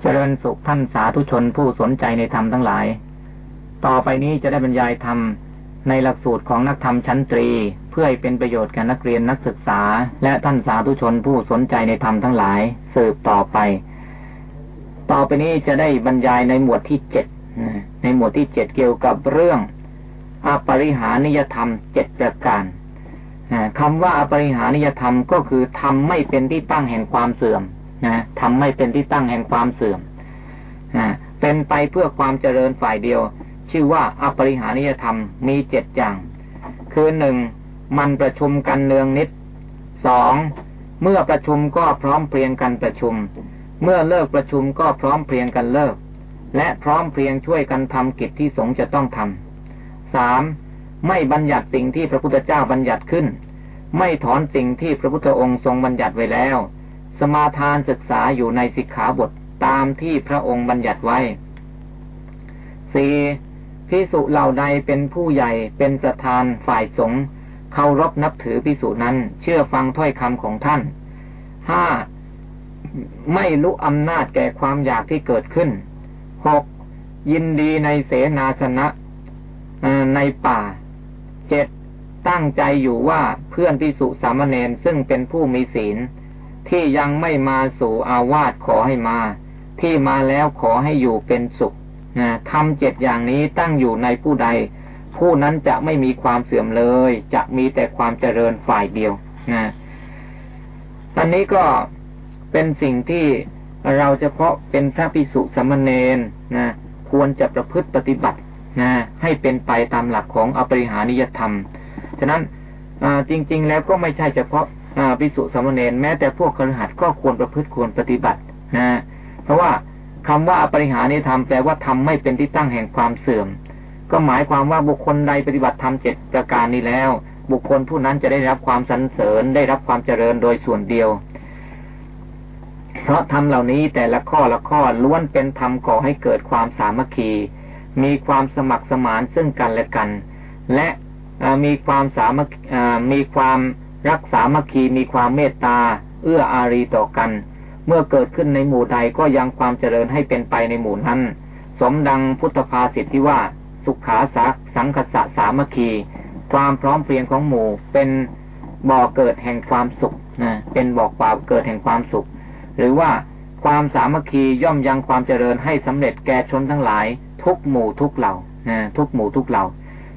เจริญสุขท่านสาธุชนผู้สนใจในธรรมทั้งหลาย ต่อไปนี้จะได้บรรยายธรรมในหลักสูตรของนักธรรมชั้นตรี เพื่อให้เป็นประโยชน์แก่นักเรียนนักศึกษา และท่านสาธุชนผู้สนใจในธรรมทั้งหลาย สืบต่อไป ต่อไปนี้จะได้บรรยายในหมวดที่เจ็ดในหมวดที่เจ็ดเกี่ยวกับเรื่องอปริหานิยธรรมเจ็ดประการคำว่าอปริหานิยธรรมก็คือทำไม่เป็นที่ตั้งแห่งความเสื่อม นะทำไม่เป็นที่ตั้งแห่งความเสื่อมเป็นไปเพื่อความเจริญฝ่ายเดียว ชื่อว่าอปริหานิยธรรมมีเจ็ดอย่าง คือหนึ่งมันประชุมกันเนืองนิดสองเมื่อประชุมก็พร้อมเพรียงกันประชุม เมื่อเลิกประชุมก็พร้อมเพรียงกันเลิก และพร้อมเพรียงช่วยกันทำกิจที่สงฆ์จะต้องทำสามไม่บัญญัติสิ่งที่พระพุทธเจ้าบัญญัติขึ้น ไม่ถอนสิ่งที่พระพุทธองค์ทรงบัญญัติไว้แล้ว สมาทานศึกษาอยู่ในสิกขาบทตามที่พระองค์บัญญัติไว้สี่พิสุเหล่าใดเป็นผู้ใหญ่เป็นสถานฝ่ายสงฆ์เคารพนับถือพิสุนั้น เชื่อฟังถ้อยคำของท่านห้าไม่รู้อำนาจแก่ความอยากที่เกิดขึ้นหกยินดีในเสนาสนะในป่าเจ็ดตั้งใจอยู่ว่าเพื่อนพิสุสามเณรซึ่งเป็นผู้มีศีล ที่ยังไม่มาสู่อาวาสขอให้มา ที่มาแล้วขอให้อยู่เป็นสุขนะทำเจ็ดอย่างนี้ตั้งอยู่ในผู้ใด ผู้นั้นจะไม่มีความเสื่อมเลย จะมีแต่ความเจริญฝ่ายเดียวนะอันนี้ก็เป็นสิ่งที่เราเฉพาะเป็นพระพิสุสมณเณรนะควรจะประพฤติปฏิบัตินะให้เป็นไปตามหลักของอปริหานิยธรรม ฉะนั้นจริง ๆ แล้วก็ไม่ใช่เฉพาะ พิสุสมณเณรแม้แต่พวกครหัสก็ควรประพฤติควรปฏิบัตินะเพราะว่าคำว่าอปริหานิธรรมแปลว่าทำไม่เป็นที่ตั้งแห่งความเสื่อม ก็หมายความว่าบุคคลใดปฏิบัติธรรมเจ็ดประการนี้แล้ว บุคคลผู้นั้นจะได้รับความสรรเสริญได้รับความเจริญโดยส่วนเดียว เพราะธรรมเหล่านี้แต่ละข้อละข้อล้วนเป็นธรรมก่อให้เกิดความสามัคคี มีความสมัครสมานซึ่งกันและกัน และมีความสามัคมีความ รักสามัคคีมีความเมตตา เอื้ออารีต่อกัน เมื่อเกิดขึ้นในหมู่ใดก็ยังความเจริญให้เป็นไปในหมู่นั้น สมดังพุทธภาษิตที่ว่า สุขาสักสังคสะสามัคคี ความพร้อมเพรียงของหมู่เป็นบ่อเกิดแห่งความสุขนะเป็นบอกความเกิดแห่งความสุข หรือว่าความสามัคคีย่อมยังความเจริญให้สำเร็จแก่ชนทั้งหลาย ทุกหมู่ทุกเหล่านะทุกหมู่ทุกเหล่า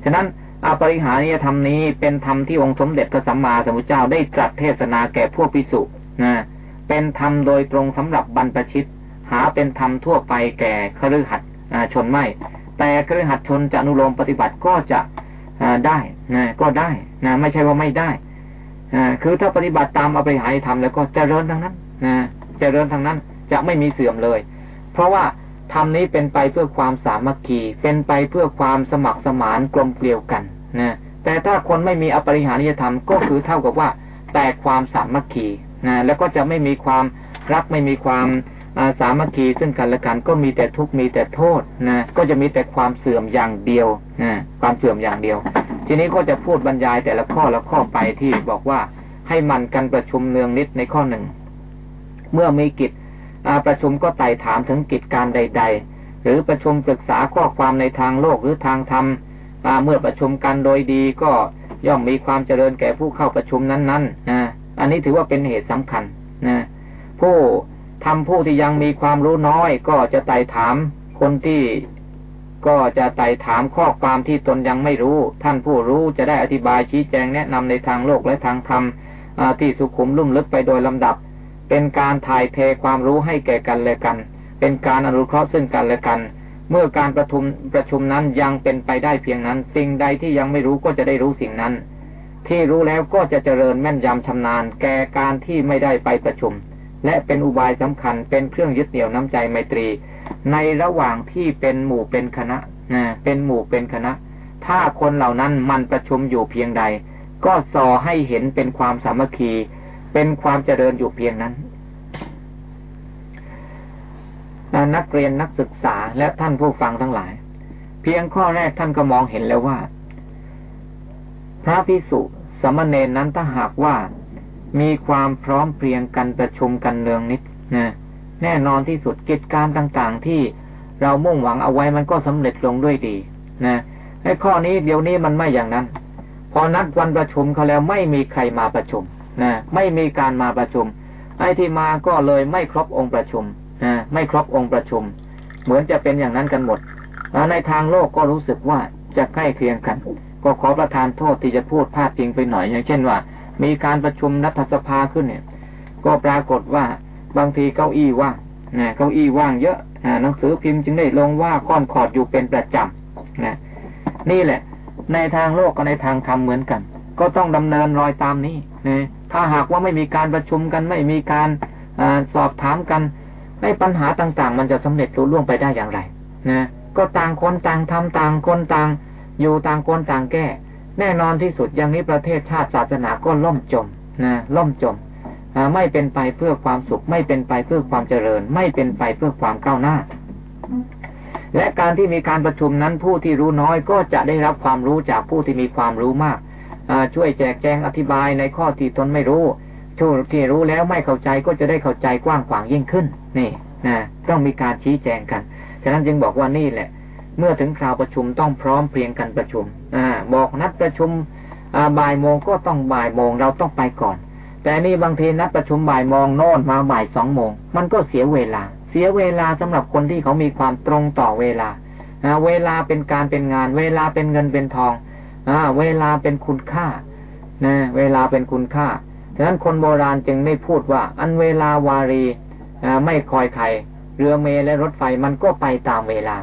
ฉะนั้น อปริหานิยธรรมนี้เป็นธรรมที่องค์สมเด็จพระสัมมาสัมพุทธเจ้าได้ตรัสเทศนาแก่พวกพิสุนะเป็นธรรมโดยตรงสำหรับบรรพชิต หาเป็นธรรมทั่วไปแก่คฤหัสถ์ชนไม่ แต่คฤหัสถ์ชนจะอนุโลมปฏิบัติก็จะได้นะก็ได้นะไม่ใช่ว่าไม่ได้คือถ้าปฏิบัติตามอปริหานิธรรมแล้วก็เจริญทางนั้นนะเจริญทางนั้นจะไม่มีเสื่อมเลย เพราะว่า ธรรมนี้เป็นไปเพื่อความสามัคคี เป็นไปเพื่อความสมัครสมานกลมเกลียวกันนะแต่ถ้าคนไม่มีอปริหานิยธรรมก็คือเท่ากับว่า แตกความสามัคคีนะแล้วก็จะไม่มีความรักไม่มีความสามัคคีซึ่งกันและกันก็มีแต่ทุกข์มีแต่โทษนะก็จะมีแต่ความเสื่อมอย่างเดียวนะความเสื่อมอย่างเดียว ทีนี้ก็จะพูดบรรยายแต่ละข้อละข้อไปที่บอกว่าให้มันกันประชุมเนืองนิดในข้อหนึ่ง เมื่อมีกิจ ประชุมก็ไต่ถามถึงกิจการใด ๆ หรือประชุมปรึกษาข้อความในทางโลกหรือทางธรรมเมื่อประชุมกันโดยดีก็ย่อมมีความเจริญแก่ผู้เข้าประชุมนั้นๆนะอันนี้ถือว่าเป็นเหตุสำคัญนะผู้ทำผู้ที่ยังมีความรู้น้อย ก็จะไต่ถามคนที่ก็จะไต่ถามข้อความที่ตนยังไม่รู้ ท่านผู้รู้จะได้อธิบายชี้แจงแนะนำในทางโลกและทางธรรมที่สุขุมลุ่มลึกไปโดยลำดับ เป็นการถ่ายเทความรู้ให้แก่กันและกัน เป็นการอนุเคราะห์ซึ่งกันและกัน เมื่อการประชุมประชุมนั้นยังเป็นไปได้เพียงนั้น สิ่งใดที่ยังไม่รู้ก็จะได้รู้สิ่งนั้น ที่รู้แล้วก็จะเจริญแม่นยำชำนาญ แก่การที่ไม่ได้ไปประชุม และเป็นอุบายสำคัญเป็นเครื่องยึดเหนี่ยวน้ำใจไมตรี ในระหว่างที่เป็นหมู่เป็นคณะนะเป็นหมู่เป็นคณะ ถ้าคนเหล่านั้นมันประชุมอยู่เพียงใด ก็ส่อให้เห็นเป็นความสามัคคีเป็นความเจริญอยู่เพียงนั้น นักเรียนนักศึกษาและท่านผู้ฟังทั้งหลาย เพียงข้อแรกท่านก็มองเห็นแล้วว่า พระพิสุสมณเณรนั้นถ้าหากว่ามีความพร้อมเพรียงกันประชุมกันเนืองนิดนะแน่นอนที่สุดกิจการต่างๆ ที่เรามุ่งหวังเอาไว้มันก็สำเร็จลงด้วยดีนะไอ้ข้อนี้เดี๋ยวนี้มันไม่อย่างนั้น พอนัดวันประชุมเขาแล้วไม่มีใครมาประชุมนะไม่มีการมาประชุมไอ้ที่มาก็เลยไม่ครบองค์ประชุม ไม่ครบองค์ประชุม เหมือนจะเป็นอย่างนั้นกันหมดในทางโลกก็รู้สึกว่าจะใกล้เคียงกัน ก็ขอประทานโทษที่จะพูดพาดพิงไปหน่อย อย่างเช่นว่า มีการประชุมรัฐสภาขึ้นเนี่ย ก็ปรากฏว่าบางทีเก้าอี้ว่างนะเก้าอี้ว่างเยอะหนังสือพิมพ์จึงได้ลงว่าค่อนขอดอยู่เป็นประจำนะนี่แหละ ในทางโลกกับในทางธรรมเหมือนกัน ก็ต้องดำเนินรอยตามนี้นะถ้าหากว่าไม่มีการประชุมกันไม่มีการอสอบถามกัน ในปัญหาต่างๆ มันจะสำเร็จรุ่ล่วงไปได้อย่างไรนะก็ต่างคนต่างทำต่างคนต่าง อยู่ต่างคนต่างแก้ แน่นอนที่สุดอย่างนี้ประเทศชาติศาสนาก็ล่มจมนะล่มจมไม่เป็นไปเพื่อความสุข ไม่เป็นไปเพื่อความเจริญ ไม่เป็นไปเพื่อความก้าวหน้า และการที่มีการประชุมนั้นผู้ที่รู้น้อยก็จะได้รับความรู้จากผู้ที่มีความรู้มากช่วยแจกแจงอธิบายในข้อที่ตนไม่รู้ช่วที่รู้แล้วไม่เข้าใจก็จะได้เข้าใจกว้างขวางยิ่งขึ้น นี่นะต้องมีการชี้แจงกันฉะนั้นจึงบอกว่านี่แหละ เมื่อถึงคราวประชุมต้องพร้อมเพรียงกันประชุมอบอกนัดประชุมบ่ายโมงก็ต้องบ่ายโมงเราต้องไปก่อน แต่นี่บางทีนัดประชุมบ่ายโมงโน่นมาบ่ายสองโมงมันก็เสียเวลา เสียเวลาสำหรับคนที่เขามีความตรงต่อเวลาเวลาเป็นการเป็นงาน เวลาเป็นเงินเป็นทองอเวลาเป็นคุณค่านะเวลาเป็นคุณค่าฉะนั้นคนโบราณจึงได้พูดว่า อันเวลาวารี ไม่คอยใคร เรือเมและรถไฟมันก็ไปตามเวลา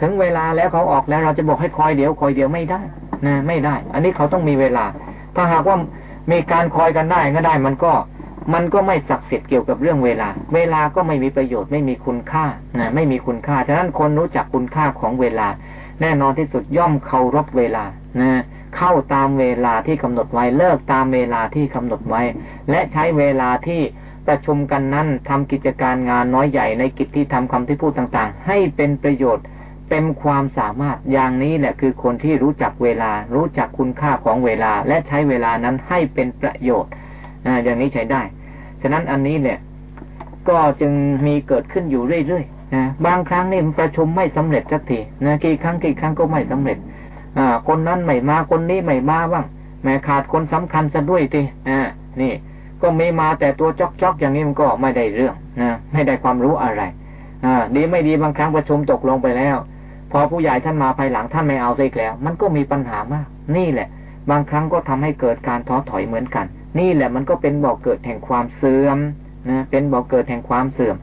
ถึงเวลาแล้วเขาออกแล้วเราจะบอกให้คอยเดี๋ยวคอยเดี๋ยวไม่ได้นะไม่ได้ อันนี้เขาต้องมีเวลา ถ้าหากว่ามีการคอยกันได้ก็ได้ มันก็ มันก็ไม่ศักดิ์สิทธิ์เกี่ยวกับเรื่องเวลา เวลาก็ไม่มีประโยชน์ไม่มีคุณค่านะไม่มีคุณค่าฉะนั้นคนรู้จักคุณค่าของเวลา แน่นอนที่สุดย่อมเคารพเวลานะเข้าตามเวลาที่กำหนดไว้เลิกตามเวลาที่กำหนดไว้ และใช้เวลาที่ ประชุมกันนั้นทำกิจการงานน้อยใหญ่ในกิจที่ทำคำที่พูดต่างๆ ให้เป็นประโยชน์เต็มความสามารถอย่างนี้แหละคือคนที่รู้จักเวลา รู้จักคุณค่าของเวลา และใช้เวลานั้นให้เป็นประโยชน์ออย่างนี้ใช้ได้ ฉะนั้นอันนี้เนี่ย ก็จึงมีเกิดขึ้นอยู่เรื่อยๆนะบางครั้งนี่ประชุมไม่สำเร็จสักทีนะกี่ครั้งกี่ครั้งก็ไม่สำเร็จอคนนั้นไม่มาคนนี้ไม่มาบ้างแม้ขาดคนสำคัญซะด้วยทีอ่านี่ ก็ไม่มาแต่ตัวจอกๆอย่างนี้มันก็ไม่ได้เรื่องนะไม่ได้ความรู้อะไรอ่าดีไม่ดีบางครั้งประชุมตกลงไปแล้ว พอผู้ใหญ่ท่านมาภายหลังท่านไม่เอาอีกแล้ว มันก็มีปัญหามาก นี่แหละ บางครั้งก็ทำให้เกิดการท้อถอยเหมือนกัน นี่แหละมันก็เป็นบ่อกเกิดแห่งความเสื่อมนะเป็นบ่อกเกิดแห่งความเสื่อม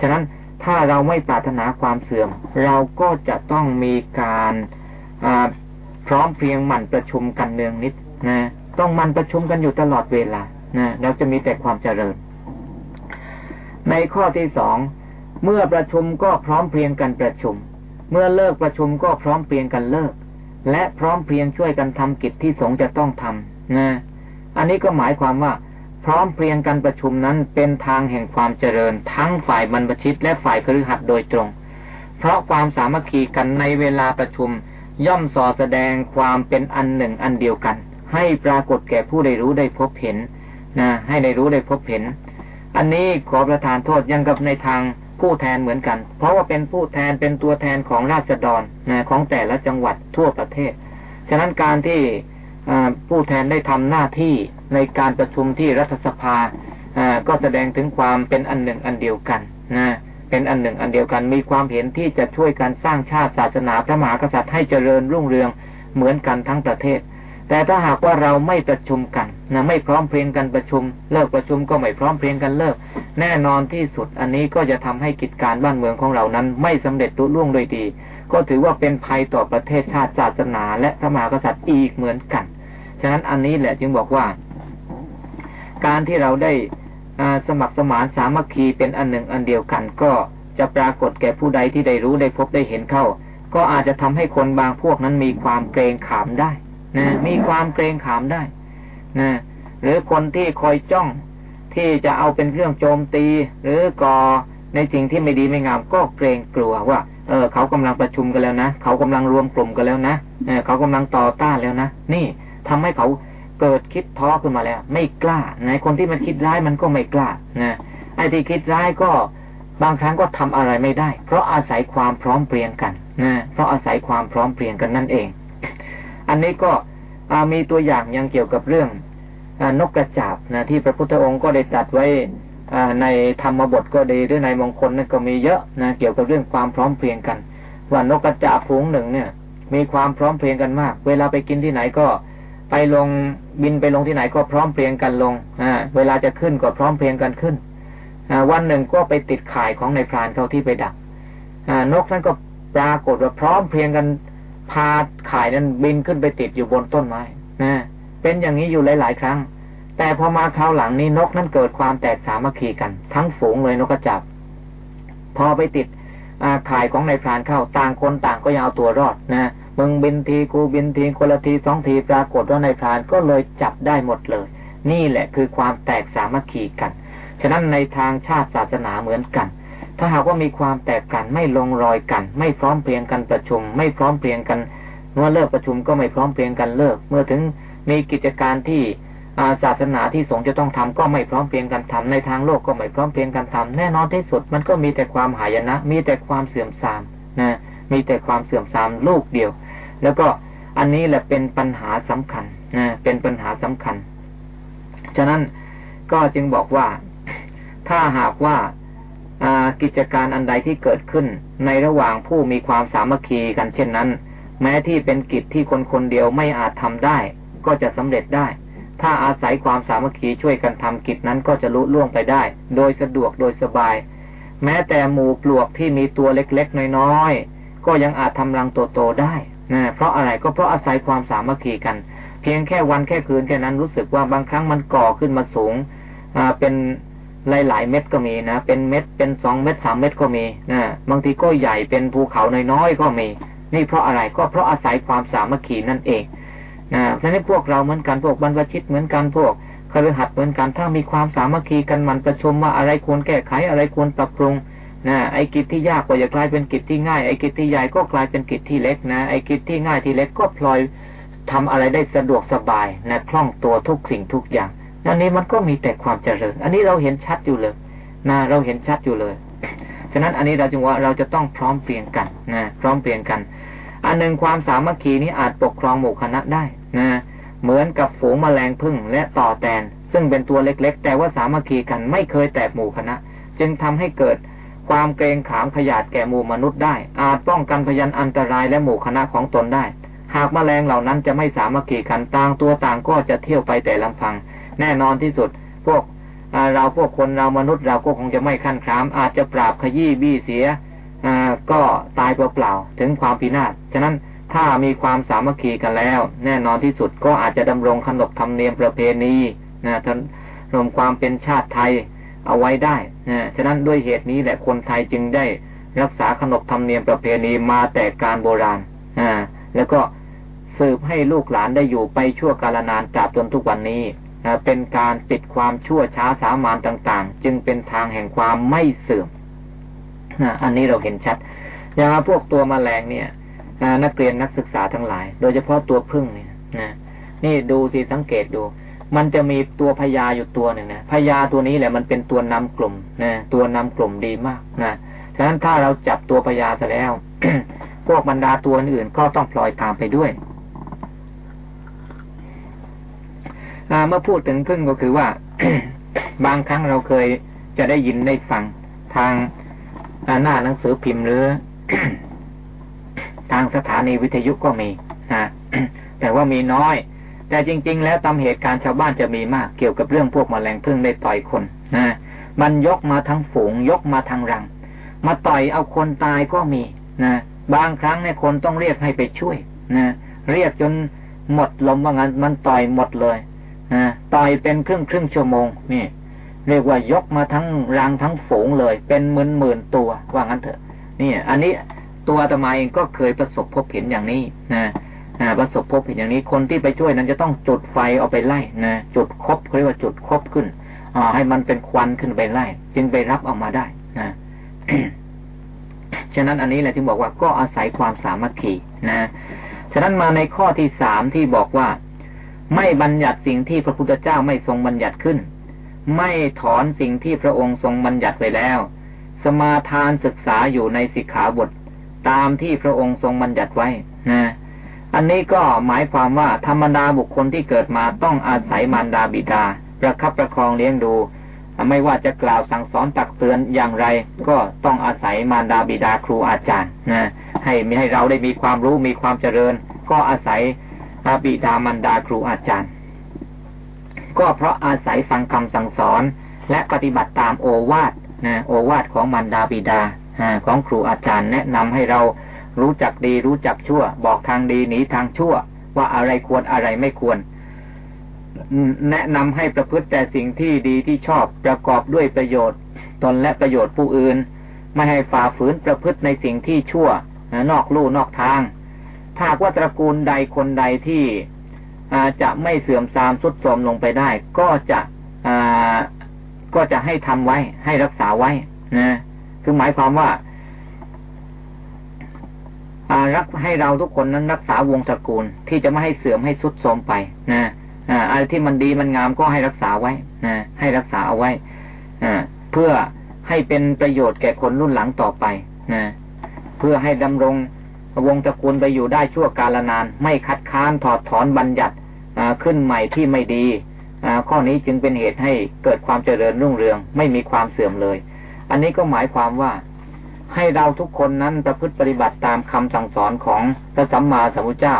ฉะนั้นถ้าเราไม่ปรารถนาความเสื่อม เราก็จะต้องมีการพร้อมเพรียงหมั่นประชุมกันเนืองนิดนะต้องมันประชุมกันอยู่ตลอดเวลา นะเราจะมีแต่ความเจริญ ในข้อที่สองเมื่อประชุมก็พร้อมเพรียงกันประชุม เมื่อเลิกประชุมก็พร้อมเพียงกันเลิก และพร้อมเพียงช่วยกันทำกิจที่สงจะต้องทำนะอันนี้ก็หมายความว่า พร้อมเพียงกันประชุมนั้นเป็นทางแห่งความเจริญ ทั้งฝ่ายบรรพชิตและฝ่ายครือขัดโดยตรง เพราะความสามัคคีกันในเวลาประชุม ย่อมสอแสดงความเป็นอันหนึ่งอันเดียวกัน ให้ปรากฏแก่ผู้ได้รู้ได้พบเห็น นะให้ได้รู้ได้พบเห็น อันนี้ขอประทานโทษยังกับในทางผู้แทนเหมือนกัน เพราะว่าเป็นผู้แทนเป็นตัวแทนของราษฎรนะของแต่ละจังหวัดทั่วประเทศ ฉะนั้นการที่ผู้แทนได้ทำหน้าที่ในการประชุมที่รัฐสภาก็แสดงถึงความเป็นอันหนึ่งอันเดียวกันนะเป็นอันหนึ่งอันเดียวกันมีความเห็นที่จะช่วยการสร้างชาติศาสนาพระมหากษัตริย์ให้เจริญรุ่งเรืองเหมือนกันทั้งประเทศ แต่ถ้าหากว่าเราไม่ประชุมกัน นะไม่พร้อมเพรียงกันประชุม เลิกประชุมก็ไม่พร้อมเพรียงกันเลิก แน่นอนที่สุดอันนี้ก็จะทำให้กิจการบ้านเมืองของเรานั้น ไม่สำเร็จรุ่ล่วงโดยดี ก็ถือว่าเป็นภัยต่อประเทศชาติศาสนา และพระมหากษัตริย์อีกเหมือนกัน ฉะนั้นอันนี้แหละจึงบอกว่า การที่เราได้สมัครสมานสามัคคีเป็นอันหนึ่งอันเดียวกัน ก็จะปรากฏแก่ผู้ใดที่ได้รู้ได้พบได้เห็นเข้า ก็อาจจะทำให้คนบางพวกนั้นมีความเกรงขามได้นะมีความเกรงขามได้ นะหรือคนที่คอยจ้องที่จะเอาเป็นเรื่องโจมตี หรือก่อในสิ่งที่ไม่ดีไม่งามก็เกรงกลัวว่า เออ เขากำลังประชุมกันแล้วนะเขากำลังรวมกลุ่มกันแล้วนะเออเขากำลังต่อต้านแล้วนะนี่ทำให้เขาเกิดคิดท้อขึ้นมาแล้ว ไม่กล้าในคนที่มันคิดร้ายมันก็ไม่กล้านะไอ้ที่คิดร้ายก็บางครั้งก็ทำอะไรไม่ได้ เพราะอาศัยความพร้อมเพรียงกันนะเพราะอาศัยความพร้อมเพรียงกันนั่นเอง อันนี้ก็ มีตัวอย่างยังเกี่ยวกับเรื่องอนกกระจาบนะที่พระพุทธองค์ก็ได้จัดไว้ในธรรมบทก็ดีหรือในมงคลนั่นก็มีเยอะนะเกี่ยวกับเรื่องความพร้อมเพรียงกันว่านกกระจาบฝูงหนึ่งเนี่ย มีความพร้อมเพรียงกันมาก เวลาไปกินที่ไหนก็ไปลงบินไปลงที่ไหนก็พร้อมเพรียงกันลงอ่าเวลาจะขึ้นก็พร้อมเพรียงกันขึ้นวันหนึ่งก็ไปติดข่ายของในพรานเขาที่ไปดักนกนั้นก็ปรากฏว่าพร้อมเพรียงกัน พาข่ายนั้นบินขึ้นไปติดอยู่บนต้นไม้นะเป็นอย่างนี้อยู่หลาย ๆ ครั้ง แต่พอมาคราวหลังนี้นกนั้นเกิดความแตกสามัคคีกัน ทั้งฝูงเลยนกกระจับ พอไปติดข่ายของในพรานเข้าต่างคนต่างก็ยังเอาตัวรอดนะมึงบินทีกูบินทีคนละทีสองทีปรากฏว่าในพรานก็เลยจับได้หมดเลย นี่แหละคือความแตกสามัคคีกัน ฉะนั้นในทางชาติศาสนาเหมือนกัน ถ้าหากว่ามีความแตกกันไม่ลงรอยกัน ไม่พร้อมเพรียงกันประชุม ไม่พร้อมเพรียงกันเมื่อเลิกประชุมก็ไม่พร้อมเพรียงกันเลิก เมื่อถึงมีกิจการที่ศาสนาที่สงฆ์จะต้องทำก็ไม่พร้อมเพรียงกันทำในทางโลกก็ไม่พร้อมเพรียงกันทำแน่นอนที่สุดมันก็มีแต่ความหายนะ มีแต่ความเสื่อมทรามนะมีแต่ความเสื่อมทรามลูกเดียว แล้วก็อันนี้แหละเป็นปัญหาสำคัญนะเป็นปัญหาสำคัญ ฉะนั้นก็จึงบอกว่าถ้าหากว่า กิจการอันใดที่เกิดขึ้น ในระหว่างผู้มีความสามัคคีกันเช่นนั้น แม้ที่เป็นกิจที่คนคนเดียวไม่อาจทำได้ ก็จะสำเร็จได้ ถ้าอาศัยความสามัคคีช่วยกันทำกิจนั้นก็จะลุล่วงไปได้ โดยสะดวกโดยสบาย แม้แต่หมูปลวกที่มีตัวเล็กๆน้อยๆก็ยังอาจทำรังโตๆได้นะเพราะอะไรก็เพราะอาศัยความสามัคคีกัน เพียงแค่วันแค่คืนแค่นั้นรู้สึกว่าบางครั้งมันก่อขึ้นมาสูงเป็น หลายหลายเม็ดก็มีนะ เป็นเม็ดเป็นสองเม็ดสามเม็ดก็มีนะบางทีก็ใหญ่เป็นภูเขาน้อยๆก็มี นี่เพราะอะไรก็เพราะอาศัยความสามัคคีนั่นเองนะฉะนั้นพวกเราเหมือนกันพวกบรรพชิตเหมือนกันพวกคฤหัสถ์เหมือนกันถ้ามีความสามัคคีกันมันประชุมว่าอะไรควรแก้ไขอะไรควรปรับปรุงนะไอ้กิจที่ยากก็จะกลายเป็นกิจที่ง่ายไอ้กิจที่ใหญ่ก็กลายเป็นกิจที่เล็กนะไอ้กิจที่ง่ายที่เล็กก็พลอยทำอะไรได้สะดวกสบายนะคล่องตัวทุกสิ่งทุกอย่าง อันนี้มันก็มีแต่ความเจริญ อันนี้เราเห็นชัดอยู่เลยนะเราเห็นชัดอยู่เลย ฉะนั้นอันนี้เราจึงว่าเราจะต้องพร้อมเปลี่ยนกันนะพร้อมเปลี่ยนกัน อันหนึ่งความสามัคคีนี้อาจปกครองหมู่คณะได้นะเหมือนกับฝูงแมลงพึ่งและต่อแตน ซึ่งเป็นตัวเล็ก ๆ แต่ว่าสามัคคีกันไม่เคยแตกหมู่คณะ จึงทำให้เกิดความเกรงขามขยาดแก่หมู่มนุษย์ได้ อาจป้องกันพยันอันตรายและหมู่คณะของตนได้ หากแมลงเหล่านั้นจะไม่สามัคคีกันต่างตัวต่างก็จะเที่ยวไปแต่ลำพัง แน่นอนที่สุด พวกเราพวกคนเรามนุษย์เราก็คงจะไม่ขั้นคราม อาจจะปราบขยี้บี้เสียก็ตายเปล่าๆถึงความพินาศฉะนั้นถ้ามีความสามัคคีกันแล้ว แน่นอนที่สุดก็อาจจะดำรงขนบธรรมเนียมประเพณีนะทรวมความเป็นชาติไทยเอาไว้ได้นะฉะนั้นด้วยเหตุนี้แหละคนไทยจึงได้รักษาขนบธรรมเนียมประเพณีมาแต่การโบราณอ่าแล้วก็สืบให้ลูกหลานได้อยู่ไปชั่วกาลนานตราบจนทุกวันนี้ เป็นการปิดความชั่วช้าสามานต่าง ๆ จึงเป็นทางแห่งความไม่เสื่อมอันนี้เราเห็นชัดอย่างพวกตัวมแมลงเนี่ยนักเรียนนักศึกษาทั้งหลาย โดยเฉพาะตัวพึ่งเนี่ยนะนี่ดูสิสังเกตดู มันจะมีตัวพญาอยู่ตัวหนึ่งนะพญาตัวนี้แหละมันเป็นตัวนำกลุ่มนะตัวนำกลุ่มดีมากนะฉะนั้นถ้าเราจับตัวพญาซะแล้ว พวกบรรดาตัวอื่นก็ต้องปล่อยตามไปด้วย เมื่อพูดถึงพึ่งก็คือว่า บางครั้งเราเคยจะได้ยินได้ฟังทางหน้าหนังสือพิมพ์หรือ ทางสถานีวิทยุก็มีนะแต่ว่ามีน้อย แต่จริง ๆ แล้วตามเหตุการณ์ชาวบ้านจะมีมากเกี่ยวกับเรื่องพวกมแมลงพึ่งได้ต่อยคนนะมันยกมาทั้งฝูง ยกมาทางรัง มาต่อยเอาคนตายก็มีนะบางครั้งในคนต้องเรียกให้ไปช่วยนะเรียกจนหมดลมว่างั้นมันต่อยหมดเลย ต่อยเป็นครึ่งครึ่งชั่วโมงนี่เรียกว่ายกมาทั้งรังทั้งฝูงเลย เป็นหมื่นหมื่นตัวว่างั้นเถอะ นี่ อันนี้ตัวตมาเองก็เคยประสบพบเห็นอย่างนี้นะนะประสบพบเห็นอย่างนี้คนที่ไปช่วยนั้นจะต้องจุดไฟเอาไปไล่นะจุดคบเขาเรียกว่าจุดคบขึ้นอ่าให้มันเป็นควันขึ้นไปไล่ จึงไปรับออกมาได้นะฉะนั้นอันนี้แหละที่บอกว่าก็อาศัยความสามัคคีนะฉะนั้นมาในข้อที่สามที่บอกว่า ไม่บัญญัติสิ่งที่พระพุทธเจ้าไม่ทรงบัญญัติขึ้น ไม่ถอนสิ่งที่พระองค์ทรงบัญญัติไว้แล้ว สมาทานศึกษาอยู่ในสิกขาบท ตามที่พระองค์ทรงบัญญัติไว้นะอันนี้ก็หมายความว่าธรรมดาบุคคลที่เกิดมาต้องอาศัยมารดาบิดา ประคับประคองเลี้ยงดู ไม่ว่าจะกล่าวสั่งสอนตักเตือนอย่างไร ก็ต้องอาศัยมารดาบิดาครูอาจารย์นะให้มีให้เราได้มีความรู้มีความเจริญ ก็อาศัย บิดามารดาครูอาจารย์ ก็เพราะอาศัยฟังคำสั่งสอน และปฏิบัติตามโอวาทนะโอวาทของมารดาบิดาของครูอาจารย์แนะนำให้เรารู้จักดีรู้จักชั่ว บอกทางดีหนีทางชั่ว ว่าอะไรควรอะไรไม่ควร แนะนำให้ประพฤติแต่สิ่งที่ดีที่ชอบประกอบด้วยประโยชน์ ตนและประโยชน์ผู้อื่น ไม่ให้ฝ่าฝืนประพฤติในสิ่งที่ชั่ว นอกลู่นอกทาง ถ้าว่าตระกูลใดคนใดที่จะไม่เสื่อมทรามสุดโทรมลงไปได้ ก็จะก็จะให้ทำไว้ ให้รักษาไว้นะคือหมายความว่ารักให้เราทุกคนนั้นรักษาวงตระกูล ที่จะไม่ให้เสื่อมให้สุดโทรมไปนะอะไรที่มันดีมันงามก็ให้รักษาไว้นะให้รักษาเอาไว้เพื่อให้เป็นประโยชน์แก่คนรุ่นหลังต่อไปนะเพื่อให้ดำรง วงตระกูลไปอยู่ได้ชั่วกาลนาน ไม่คัดค้านถอดถอนบัญญัติขึ้นใหม่ที่ไม่ดีข้อนี้จึงเป็นเหตุให้เกิดความเจริญรุ่งเรือง ไม่มีความเสื่อมเลย อันนี้ก็หมายความว่าให้เราทุกคนนั้นประพฤติปฏิบัติตามคำสั่งสอนของพระสัมมาสัมพุทธเจ้า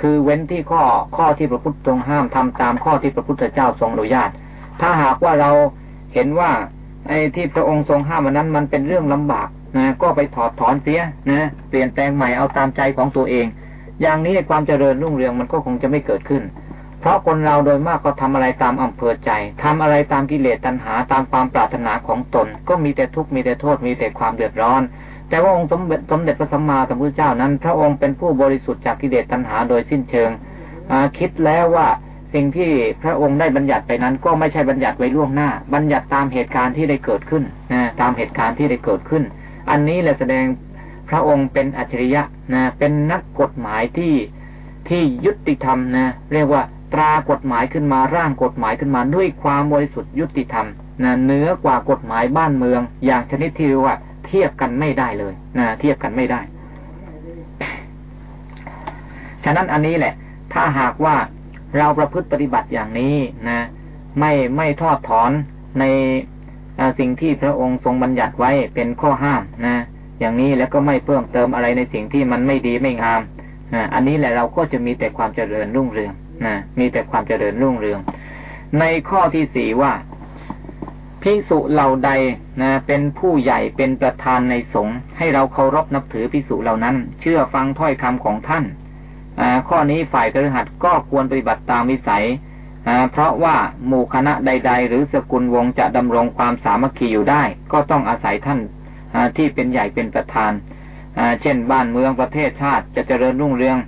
คือเว้นที่ข้อข้อที่พระพุทธทรงห้ามทำตามข้อที่พระพุทธเจ้าทรงอนุญาต ถ้าหากว่าเราเห็นว่าไอ้ที่พระองค์ทรงห้ามมันนั้นมันเป็นเรื่องลำบาก นะก็ไปถอดถอนเสียนะเปลี่ยนแปลงใหม่เอาตามใจของตัวเอง อย่างนี้ความเจริญรุ่งเรืองมันก็คงจะไม่เกิดขึ้น เพราะคนเราโดยมากก็ทำอะไรตามอำเภอใจทำอะไรตามกิเลสตัณหาตามความปรารถนาของตน ก็มีแต่ทุกข์มีแต่โทษมีแต่ความเดือดร้อน แต่ว่าองค์สมเด็จสมเด็จพระสัมมาสัมพุทธเจ้านั้น พระองค์เป็นผู้บริสุทธิ์จากกิเลสตัณหาโดยสิ้นเชิงคิดแล้วว่าสิ่งที่พระองค์ได้บัญญัติไปนั้น ก็ไม่ใช่บัญญัติไว้ล่วงหน้า บัญญัติตามเหตุการณ์ที่ได้เกิดขึ้นนะตามเหตุการณ์ที่ได้เกิดขึ้น อันนี้แหละแสดงพระองค์เป็นอัจฉริยะนะ เป็นนักกฎหมายที่ที่ยุติธรรมนะเรียกว่าตรากฎหมายขึ้นมาร่างกฎหมายขึ้นมาด้วยความบริสุทธิ์ยุติธรรมนะเหนือกว่ากฎหมายบ้านเมือง อย่างชนิดที่เรียกว่า เทียบกันไม่ได้เลยนะเทียบกันไม่ได้ ฉะนั้นอันนี้แหละ ถ้าหากว่าเราประพฤติปฏิบัติอย่างนี้นะ ไม่ไม่ทอดถอนใน สิ่งที่พระองค์ทรงบัญญัติไว้เป็นข้อห้ามนะ อย่างนี้แล้วก็ไม่เพิ่มเติมอะไรในสิ่งที่มันไม่ดีไม่งามนะอันนี้แหละเราก็จะมีแต่ความเจริญรุ่งเรืองนะมีแต่ความเจริญรุ่งเรือง ในข้อที่สี่ว่าภิกษุเหล่าใดนะเป็นผู้ใหญ่เป็นประธานในสงฆ์ให้เราเคารพนับถือภิกษุเหล่านั้น เชื่อฟังถ้อยคำของท่านข้อนี้ฝ่ายกระหัตก็ควรปฏิบัติตามวิสัย เพราะว่าหมู่คณะใด ๆ หรือสกุลวงจะดำรงความสามัคคีอยู่ได้ ก็ต้องอาศัยท่านที่เป็นใหญ่เป็นประธานเช่นบ้านเมืองประเทศชาติจะเจริญรุ่งเรือง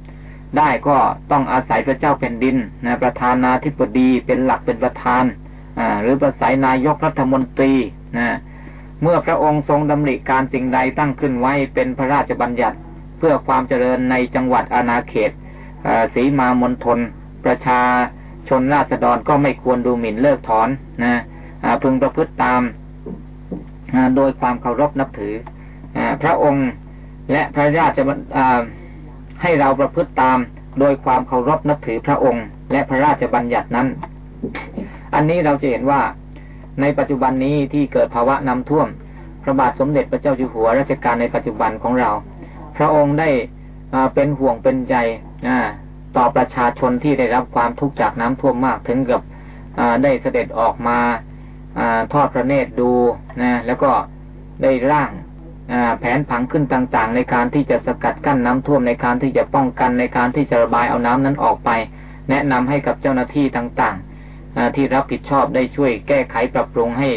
ได้ก็ต้องอาศัยพระเจ้าแผ่นดินนะประธานาธิบดีเป็นหลักเป็นประธานหรือประสัยนายกรัฐมนตรีนะเมื่อพระองค์ทรงดำริการสิ่งใดตั้งขึ้นไว้เป็นพระราชบัญญัติ เพื่อความเจริญในจังหวัดอาณาเขตสีมามณฑลประชา นราษฎรก็ไม่ควรดูหมิ่นเลิกถอนนะพึงประพฤติตามโดยความเคารพนับถือพระองค์และพระราชบัญให้เราประพฤติตามโดยความเคารพนับถือพระองค์ และพระราชบัญญัตินั้น อันนี้เราจะเห็นว่าในปัจจุบันนี้ที่เกิดภาวะน้าท่วม พระบาทสมเด็จพระเจ้าอยู่หัวรัชกาลในปัจจุบันของเรา พระองค์ได้เป็นห่วงเป็นใจ ต่อประชาชนที่ได้รับความทุกข์จากน้ำท่วมมากถึงกับได้เสด็จออกมาอทอดพระเนตรดูนะแล้วก็ได้ร่างแผนผังขึ้นต่างๆ ในการที่จะสกัดกั้นน้ำท่วมในการที่จะป้องกันในการที่จะระบายเอาน้ำนั้นออกไป แนะนำให้กับเจ้าหน้าที่ต่างๆที่รับผิดชอบได้ช่วยแก้ไขปรับปรุงให้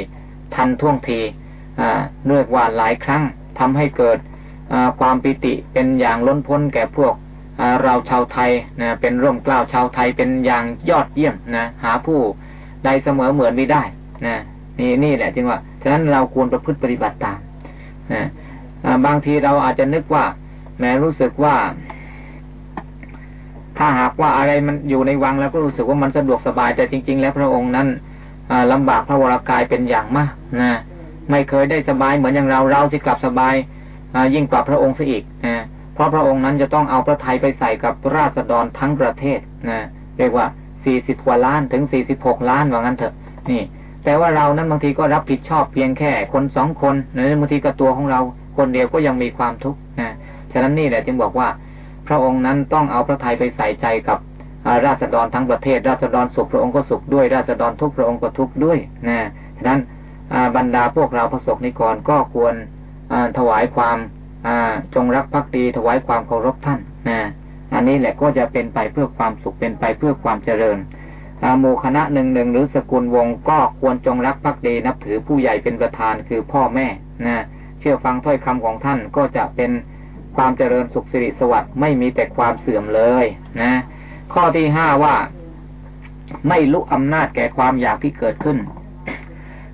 ทันท่วงทีเรียกว่าหลายครั้งทำให้เกิดความปิติเป็นอย่างล้นพ้นแก่พวก เราชาวไทยนะเป็นร่มกล้าวชาวไทยเป็นอย่างยอดเยี่ยมนะหาผู้ใดเสมอเหมือนไม่ได้นะนี่นี่แหละจึงว่าฉะนั้นเราควรประพฤติปฏิบัติตามนะบางทีเราอาจจะนึกว่า แม้รู้สึกว่า ถ้าหากว่าอะไรมันอยู่ในวังแล้วก็รู้สึกว่ามันสะดวกสบายแต่จริง ๆ แล้วพระองค์นั้นลำบากพระวรากายเป็นอย่างมากนะไม่เคยได้สบายเหมือนอย่างเราเราสิกลับสบายยิ่งกว่าพระองค์ซะอีกนะ เพราะพระองค์นั้นจะต้องเอาพระไทยไปใส่กับราษฎรทั้งประเทศนะเรียกว่าสี่สิบกว่าล้านถึงสี่สิบหกล้านว่างั้นเถอะ นี่ แต่ว่าเรานั้นบางทีก็รับผิดชอบเพียงแค่คนสองคนหรือบางทีก็ตัวของเราคนเดียวก็ยังมีความทุกข์นะฉะนั้นนี่แหละจึงบอกว่า พระองค์นั้นต้องเอาพระไทยไปใส่ใจกับราษฎรทั้งประเทศ ราษฎรสุขพระองค์ก็สุขด้วย ราษฎรทุกพระองค์ก็ทุกด้วยนะฉะนั้นบรรดาพวกเราพระสงฆ์นิกรก็ควรถวายความ จงรักภักดีถวายความเคารพท่านนะอันนี้แหละก็จะเป็นไปเพื่อความสุขเป็นไปเพื่อความเจริญหมู่คณะหนึ่งหนึ่งหรือสกุลวงก็ควรจงรักภักดีนับถือผู้ใหญ่เป็นประธานคือพ่อแม่นะเชื่อฟังถ้อยคำของท่านก็จะเป็นความเจริญสุขสิริสวัสดิ์ไม่มีแต่ความเสื่อมเลยนะ ข้อที่ห้าว่า ไม่ลุกอำนาจแก่ความอยากที่เกิดขึ้น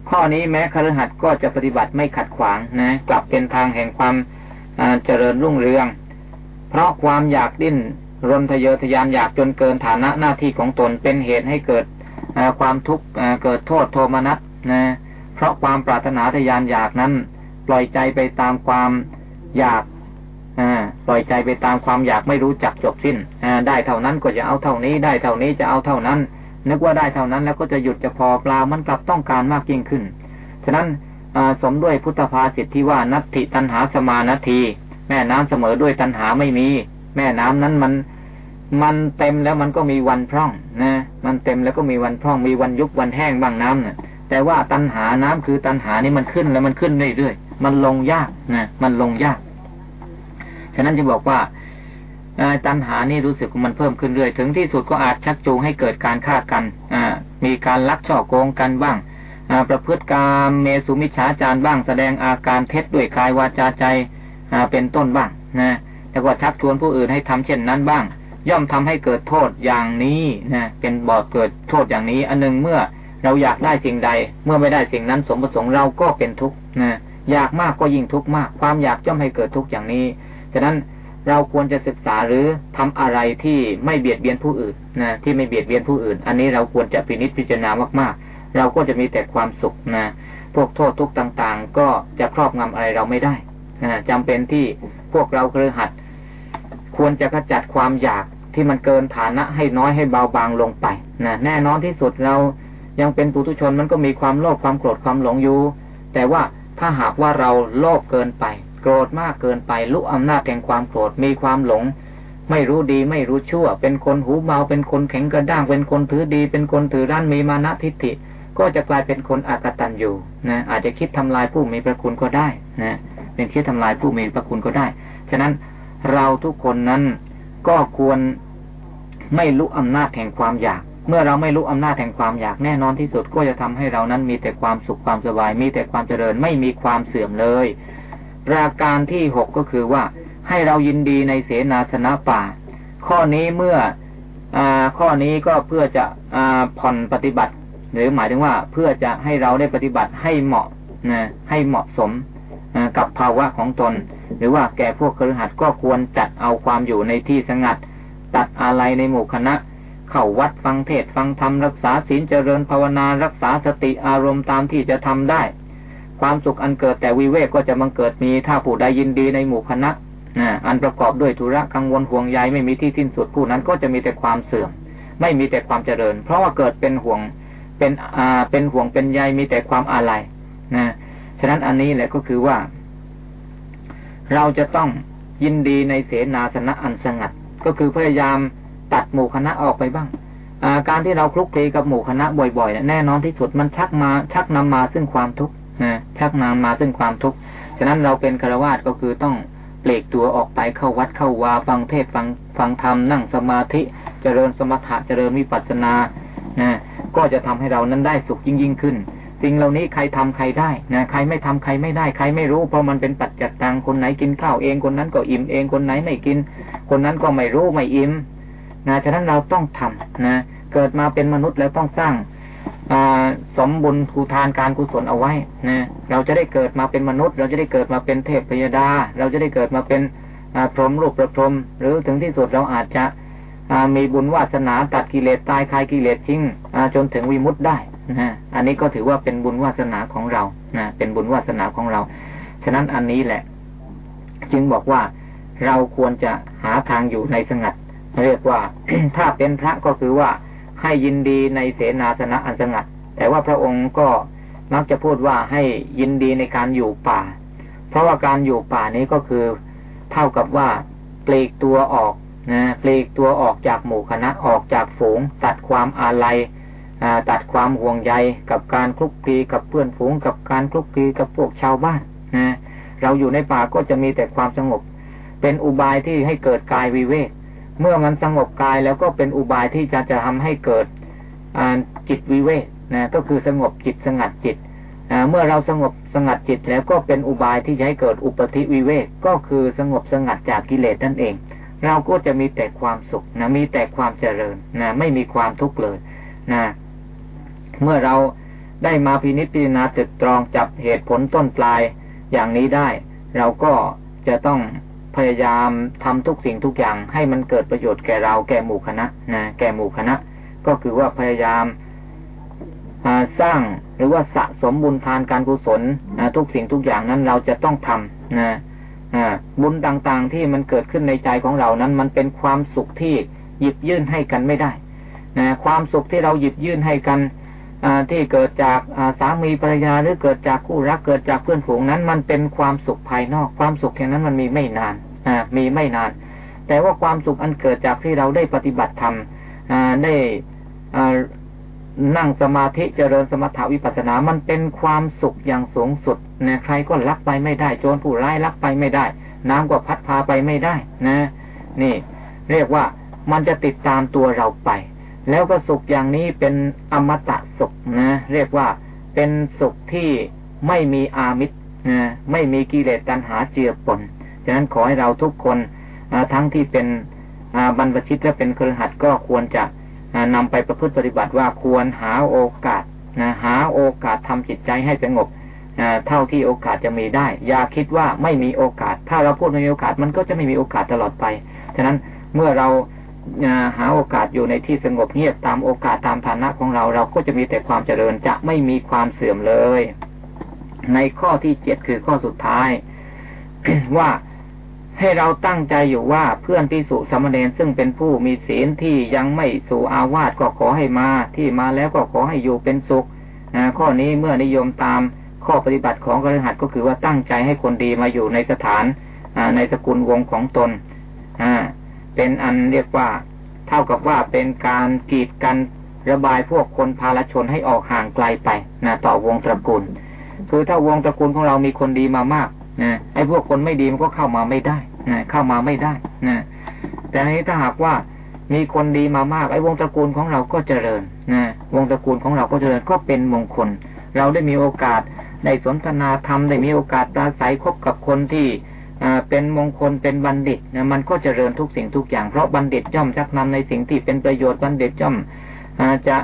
ข้อนี้แม้ครหัสก็จะปฏิบัติไม่ขัดขวางนะ กลับเป็นทางแห่งความ เจริญรุ่งเรือง เพราะความอยากดิ้นรนทะเยอทะยานอยากจนเกินฐานะหน้าที่ของตนเป็นเหตุให้เกิดความทุกข์เกิดโทษโทมนัสนะเพราะความปรารถนาทะยานอยากนั้น ปล่อยใจไปตามความอยากปล่อยใจไปตามความอยากไม่รู้จักจบสิ้นได้เท่านั้นก็จะเอาเท่านี้ ได้เท่านี้จะเอาเท่านั้น นึกว่าได้เท่านั้นแล้วก็จะหยุดจะพอเปล่ามันกลับต้องการมากยิ่งขึ้น ฉะนั้น สมด้วยพุทธภาษิตที่ว่านัตถิตันหาสมานาที แม่น้ำเสมอด้วยตันหาไม่มี แม่น้ำนั้นมัน มันเต็มแล้วมันก็มีวันพร่องนะ มันเต็มแล้วก็มีวันพร่องมีวันยุบวันแห้งบ้างน้ำเนะ่ยแต่ว่าตันหาน้ำคือตันหานี่มันขึ้นแล้วมันขึ้นเรื่อยๆมันลงยากนะมันลงยาก ฉะนั้นจะบอกว่าตันหานี่รู้สึกมันเพิ่มขึ้นเรื่อย ถึงที่สุดก็อาจชักจูงให้เกิดการฆ่ากัน มีการลักช่อโกงกันบ้าง ประพฤติกรรมเมสุมิชฌาจารบ้างแสดงอาการเท็จด้วยกายวาจาใจเป็นต้นบ้างนะแล้วก็ชักชวนผู้อื่นให้ทำเช่นนั้นบ้าง ย่อมทำให้เกิดโทษอย่างนี้นะเป็นบ่อเกิดโทษอย่างนี้ อันหนึ่งเมื่อเราอยากได้สิ่งใด เมื่อไม่ได้สิ่งนั้นสมประสงค์เราก็เป็นทุกข์นะอยากมากก็ยิ่งทุกข์มาก ความอยากย่อมให้เกิดทุกข์อย่างนี้ฉะนั้นเราควรจะศึกษาหรือทำอะไรที่ไม่เบียดเบียนผู้อื่นนะที่ไม่เบียดเบียนผู้อื่น อันนี้เราควรจะพินิจพิจารณามากๆ เราก็จะมีแต่ความสุขนะพวกโทษทุกต่างๆ ก็จะครอบงำอะไรเราไม่ได้นะจำเป็นที่พวกเราเครือหัด ควรจะขจัดความอยากที่มันเกินฐานะให้น้อยให้เบาบางลงไปนะแน่นอนที่สุดเรายังเป็นปุถุชนมันก็มีความโลภความโกรธความหลงอยู่ แต่ว่าถ้าหากว่าเราโลภเกินไป โกรธมากเกินไปลุกอำนาจแห่งความโกรธมีความหลง ไม่รู้ดีไม่รู้ชั่ว เป็นคนหูเบาเป็นคนแข็งกระด้างเป็นคนถือดี เป็นคนถือด้านมีมานะทิฏฐิ ก็จะกลายเป็นคนอากตันอยู่นะอาจจะคิดทำลายผู้มีพระคุณก็ได้นะเป็นคิดทำลายผู้มีพระคุณก็ได้ ฉะนั้นเราทุกคนนั้นก็ควรไม่ลุกอำนาจแห่งความอยาก เมื่อเราไม่ลุกอำนาจแห่งความอยากแน่นอนที่สุดก็จะทำให้เรานั้นมีแต่ความสุขความสบาย มีแต่ความเจริญไม่มีความเสื่อมเลยราการที่หกก็คือว่าให้เรายินดีในเสนาสนะป่า ข้อนี้เมื่ออข้อนี้ก็เพื่อจะอผ่อนปฏิบัติ หรือหมายถึงว่าเพื่อจะให้เราได้ปฏิบัติให้เหมาะนะให้เหมาะสมกับภาวะของตน หรือว่าแก่พวกครหัสก็ควรจัดเอาความอยู่ในที่สงัด ตัดอะไรในหมู่คณะ เข้าวัดฟังเทศฟังธรรมรักษาศีลเจริญภาวนารักษาสติอารมณ์ตามที่จะทำได้ ความสุขอันเกิดแต่วิเวกก็จะบังเกิดมีถ้าผู้ใดยินดีในหมู่คณะอันประกอบด้วยธุระกังวลห่วงใยไม่มีที่สิ้นสุดผู้นั้นก็จะมีแต่ความเสื่อม ไม่มีแต่ความเจริญ เพราะว่าเกิดเป็นห่วง เป็นอ่าเป็นห่วงเป็นใยมีแต่ความอาลัยนะฉะนั้นอันนี้แหละก็คือว่า เราจะต้องยินดีในเสนาสนะอันสงัด ก็คือพยายามตัดหมู่คณะออกไปบ้างาการที่เราคลุกคลีกับหมู่คณะบ่อยๆแน่นอนที่สุดมันชักมา ชักนำมาซึ่งความทุกข์นะชักนำมาซึ่งความทุกข์ฉะนั้นเราเป็นฆราวาสก็คือต้องเปลกตัวออกไปเข้าวัดเข้าวาฟังเทศฟังฟังธรรมนั่งสมาธิ เจริญสมถะเจริญวิปัสสนานะ ก็จะทำให้เรานั้นได้สุขยิ่งยิ่งขึ้น สิ่งเหล่านี้ใครทำใครได้นะใครไม่ทำใครไม่ได้ใครไม่รู้เพราะมันเป็นปัจจัดตังคนไหนกินข้าวเองคนนั้นก็อิ่มเองคนไหนไม่กิน คนนั้นก็ไม่รู้ไม่อิ่มนะฉะนั้นเราต้องทำนะเกิดมาเป็นมนุษย์แล้วต้องสร้างสมบุญทูทานการกุศลเอาไว้นะเราจะได้เกิดมาเป็นมนุษย์ เราจะได้เกิดมาเป็นเทพพยดา เราจะได้เกิดมาเป็นพรหมรูปประพรหมหรือถึงที่สุดเราอาจจะ มีบุญวาสนาตัดกิเลสตายคลายกิเลสทิ้งจนถึงวิมุตได้นะอันนี้ก็ถือว่าเป็นบุญวาสนาของเรานะเป็นบุญวาสนาของเรา ฉะนั้นอันนี้แหละ จึงบอกว่าเราควรจะหาทางอยู่ในสงัด เรียกว่าถ้าเป็นพระก็คือว่าให้ยินดีในเสนาสนะอันสงัด แต่ว่าพระองค์ก็มักจะพูดว่าให้ยินดีในการอยู่ป่า เพราะว่าการอยู่ป่านี้ก็คือ เท่ากับว่าปลีกตัวออก ปลีกตัวออกจากหมู่คณะออกจากฝูง ตัดความอาลัยตัดความห่วงใยกับการคลุกคลีกับเพื่อนฝูง กับการคลุกคลีกับพวกชาวบ้านนะเราอยู่ในป่าก็จะมีแต่ความสงบ เป็นอุบายที่ให้เกิดกายวิเวกเมื่อมันสงบกายแล้วก็เป็นอุบายที่จะจะทำให้เกิดจิตวิเวกนะก็คือสงบจิตสงัดจิตเมื่อเราสงบสงัดจิตแล้วก็เป็นอุบายที่จะให้เกิดอุปธิวิเวกก็คือสงบสงัดจากกิเลสนั่นเอง เราก็จะมีแต่ความสุขนะมีแต่ความเจริญนะไม่มีความทุกข์เลยนะเมื่อเราได้มาพินิจพิจารณาตึกตรองจับเหตุผลต้นปลายอย่างนี้ได้ เราก็จะต้องพยายามทำทุกสิ่งทุกอย่าง ให้มันเกิดประโยชน์แก่เราแก่หมู่คณะนะแก่หมู่คณะ ก็คือว่าพยายามสร้างหรือว่าสะสมบุญทานการกุศลทุกสิ่งทุกอย่างนั้นเราจะต้องทำนะ บุญต่างๆที่มันเกิดขึ้นในใจของเรานั้น มันเป็นความสุขที่หยิบยื่นให้กันไม่ได้นะความสุขที่เราหยิบยื่นให้กันที่เกิดจากสามีภรรยาหรือเกิดจากคู่รักเกิดจากเพื่อนฝูงนั้น มันเป็นความสุขภายนอก ความสุขแค่นั้นมันมีไม่นานมีไม่นาน แต่ว่าความสุขอันเกิดจากที่เราได้ปฏิบัติธรรมได้ นั่งสมาธิเจริญสมถาวิปัสสนามันเป็นความสุขอย่างสูงสุดนะใครก็ลักไปไม่ได้ โจรผู้ร้ายลักไปไม่ได้ น้ำก็พัดพาไปไม่ได้นะ นี่ เรียกว่ามันจะติดตามตัวเราไป แล้วก็สุขอย่างนี้เป็นอมตะสุขนะ เรียกว่าเป็นสุขที่ไม่มีอามิตรนะไม่มีกิเลสตัณหาเจือปนฉะนั้นขอให้เราทุกคนทั้งที่เป็นบรรพชิตและเป็นครหัสก็ควรจะ นำไปประพฤติปฏิบัติว่าควรหาโอกาสนะหาโอกาสทำจิตใจให้สงบเท่าที่โอกาสจะมีได้ อย่าคิดว่าไม่มีโอกาส ถ้าเราพูดไม่มีโอกาสมันก็จะไม่มีโอกาสตลอดไป ฉะนั้นเมื่อเราหาโอกาสอยู่ในที่สงบเงียบตามโอกาสตามฐานะของเรา เราก็จะมีแต่ความเจริญจะไม่มีความเสื่อมเลย ในข้อที่เจ็ดคือข้อสุดท้าย ว่า ให้เราตั้งใจอยู่ว่าเพื่อนพิสุสมณเณรซึ่งเป็นผู้มีศีลที่ยังไม่สู่อาวาสก็ขอให้มา ที่มาแล้วก็ขอให้อยู่เป็นสุขข้อนี้เมื่อนิยมตามข้อปฏิบัติของกระหัสก็คือว่าตั้งใจให้คนดีมาอยู่ในสถานในสกุลวงของตนเป็นอันเรียกว่า เท่ากับว่าเป็นการกีดกันระบายพวกคนพาลชนให้ออกห่างไกลไปนะต่อวงตระกูล คือถ้าวงตระกูลของเรามีคนดีมามาก นะไอ้พวกคนไม่ดีมันก็เข้ามาไม่ได้นะเข้ามาไม่ได้นะแต่ในี้ถ้าหากว่ามีคนดีมามาก ไอ้วงตระกูลของเราก็เจริญนะวงตระกูลของเราก็เจริญก็เป็นมงคล เราได้มีโอกาสได้สนทนาธรรมได้มีโอกาสปราศัยคบกับคนที่เป็นมงคลเป็นบัณฑิตนะมันก็เจริญทุกสิ่งทุกอย่างเพราะบัณฑิตย่อมชักนำในสิ่งที่เป็นประโยชน์บัณฑิตย่อมจะ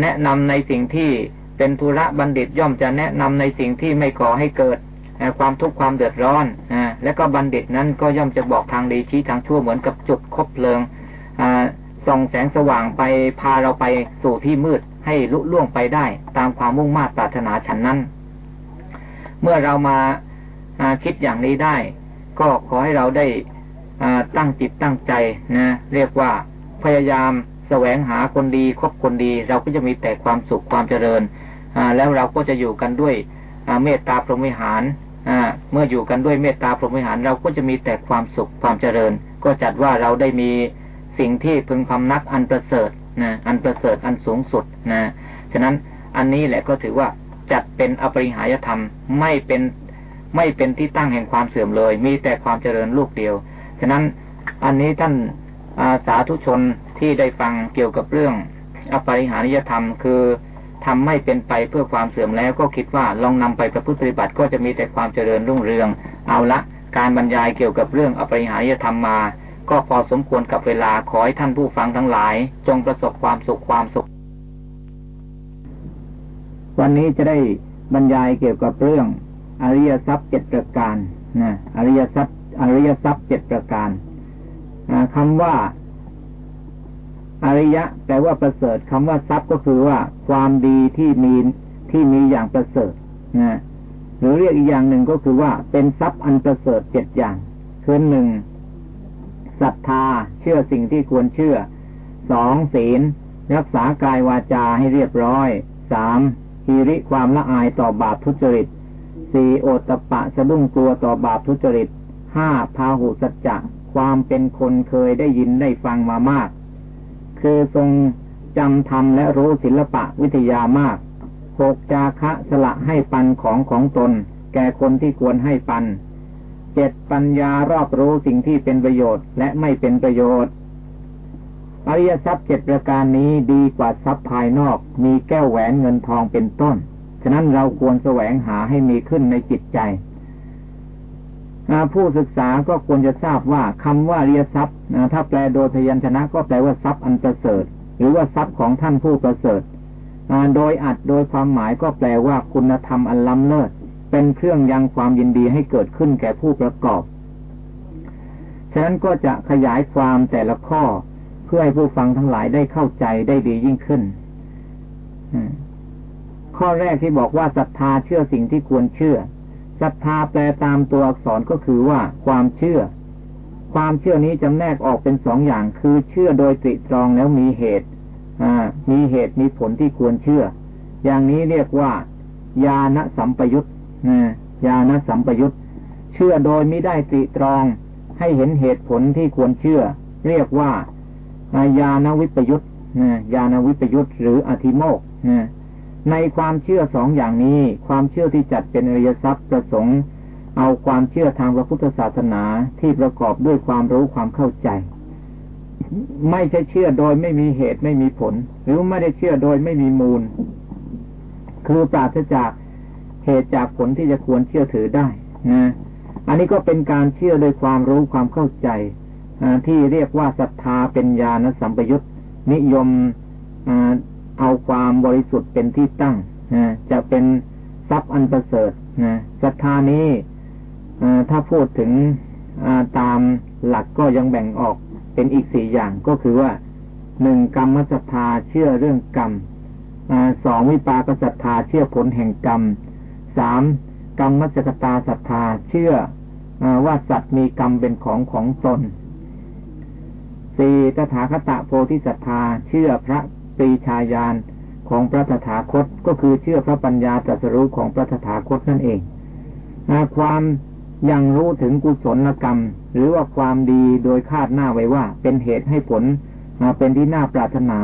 แนะนำในสิ่งที่เป็นธุระบัณฑิตย่อมจะแนะนำในสิ่งที่ไม่ก่อให้เกิด ความทุกข์ความเดือดร้อนอและก็บัณฑิตนั้นก็ย่อมจะบอกทางดีชี้ทางชั่วเหมือนกับจุดคบเพลิงส่องแสงสว่างไปพาเราไปสู่ที่มืดให้ลุล่วงไปได้ตามความมุ่งมา่ปรารถนาฉันนั้น เมื่อเรามาคิดอย่างนี้ได้ ก็ขอให้เราได้ตั้งจิตตั้งใจนะเรียกว่าพยายามแสวงหาคนดีคบคนดี เราก็จะมีแต่ความสุขความเจริญแล้วเราก็จะอยู่กันด้วยเมตตาพรหมิหาร เมื่ออยู่กันด้วยเมตตาพรหมวิหารเราก็จะมีแต่ความสุขความเจริญ ก็จัดว่าเราได้มีสิ่งที่พึงพำนักอันประเสริฐนะอันประเสริฐอันสูงสุดนะฉะนั้นอันนี้แหละก็ถือว่าจัดเป็นอปริหายธรรมไม่เป็นไม่เป็นที่ตั้งแห่งความเสื่อมเลย มีแต่ความเจริญลูกเดียว ฉะนั้นอันนี้ท่านอาสาธุชนที่ได้ฟังเกี่ยวกับเรื่องอปริหานิยธรรม คือ ทำไม่เป็นไปเพื่อความเสื่อมแล้วก็คิดว่าลองนำไปประพฤติปฏิบัติก็จะมีแต่ความเจริญรุ่งเรือง เอาละ การบรรยายเกี่ยวกับเรื่องอปริหายธรรมมา ก็พอสมควรกับเวลาขอให้ท่านผู้ฟังทั้งหลาย จงประสบความสุขความสุข วันนี้จะได้บรรยายเกี่ยวกับเรื่อง อริยทรัพย์เจ็ดประการนะอริยทรัพย์อริยทรัพย์เจ็ดประการคำว่า อริยะแปลว่าประเสริฐคำว่าทรัพย์ก็คือว่าความดีที่มีที่มีอย่างประเสริฐนะหรือเรียกอีกอย่างหนึ่งก็คือว่าเป็นทรัพย์อันประเสริฐเจ็ดอย่างคือหนึ่งศรัทธาเชื่อสิ่งที่ควรเชื่อสองศีล รักษากายวาจาให้เรียบร้อยสามฮิริความละอายต่อบาปทุจริตสี่โอตปะสะดุ้งกลัวต่อบาปทุจริตห้าพาหุสัจจะความเป็นคนเคยได้ยินได้ฟังมามาก คือทรงจำธรรมและรู้ศิลปะวิทยามากหกจาคะสละให้ปันของของตน แก่คนที่ควรให้ปันเจ็ดปัญญารอบรู้สิ่งที่เป็นประโยชน์และไม่เป็นประโยชน์อริยทรัพย์เจ็ดประการนี้ดีกว่าทรัพย์ภายนอก มีแก้วแหวนเงินทองเป็นต้น ฉะนั้นเราควรแสวงหาให้มีขึ้นในจิตใจ ผู้ศึกษาก็ควรจะทราบว่าคำว่าเรียทรัพย์ถ้าแปลโดยพยัญชนะก็แปลว่าทรัพย์อันประเสริฐ หรือว่าทรัพย์ของท่านผู้ประเสริฐโดยอัดโดยความหมายก็แปลว่าคุณธรรมอันล้ำเลิศเป็นเครื่องยังความยินดีให้เกิดขึ้นแก่ผู้ประกอบ ฉะนั้นก็จะขยายความแต่ละข้อเพื่อให้ผู้ฟังทั้งหลายได้เข้าใจได้ดียิ่งขึ้น ข้อแรกที่บอกว่าศรัทธาเชื่อสิ่งที่ควรเชื่อ ศรัทธาแปลตามตัวอักษรก็คือว่า ความเชื่อ ความเชื่อนี้จำแนกออกเป็นสองอย่าง คือเชื่อโดยตริตรองแล้วมีเหตุมีเหตุมีผลที่ควรเชื่อ อย่างนี้เรียกว่า ญาณสัมปยุตญาณสัมปยุตเชื่อโดยไม่ได้ตรีตรอง ให้เห็นเหตุผลที่ควรเชื่อ เรียกว่าญาณวิปยุตญาณวิปยุตหรืออธิโมก ในความเชื่อสองอย่างนี้ ความเชื่อที่จัดเป็นอริยทรัพย์ประสงค์ เอาความเชื่อทางพระพุทธศาสนาที่ประกอบด้วยความรู้ความเข้าใจ ไม่ใช่เชื่อโดยไม่มีเหตุไม่มีผล หรือไม่ได้เชื่อโดยไม่มีมูล คือปราศจากเหตุจากผลที่จะควรเชื่อถือได้นะอันนี้ก็เป็นการเชื่อโดยความรู้ความเข้าใจที่เรียกว่าศรัทธาเป็นญาณสัมปยุตนิยม เอาความบริสุทธิ์เป็นที่ตั้งจะเป็นทรัพย์อันประเสริฐศรัทธานี้ถ้าพูดถึงตามหลักก็ยังแบ่งออกเป็นอีกสี่อย่างก็คือว่าหนึ่งกรรมศรัทธาเชื่อเรื่องกรรมสองวิปากศรัทธาเชื่อผลแห่งกรรมสามกรรมมัจจตาศรัทธาเชื่อว่าสัตว์มีกรรมเป็นของของตนสี่ตถาคตโพธิศรัทธาเชื่อพระ รีชาญาณของพระตถาคตก็คือเชื่อพระปัญญาตรัสรู้ของพระตถาคตนั่นเองความยังรู้ถึงกุศลกรรม หรือว่าความดีโดยคาดหน้าไว้ว่า เป็นเหตุให้ผลเป็นที่น่าปรารถนา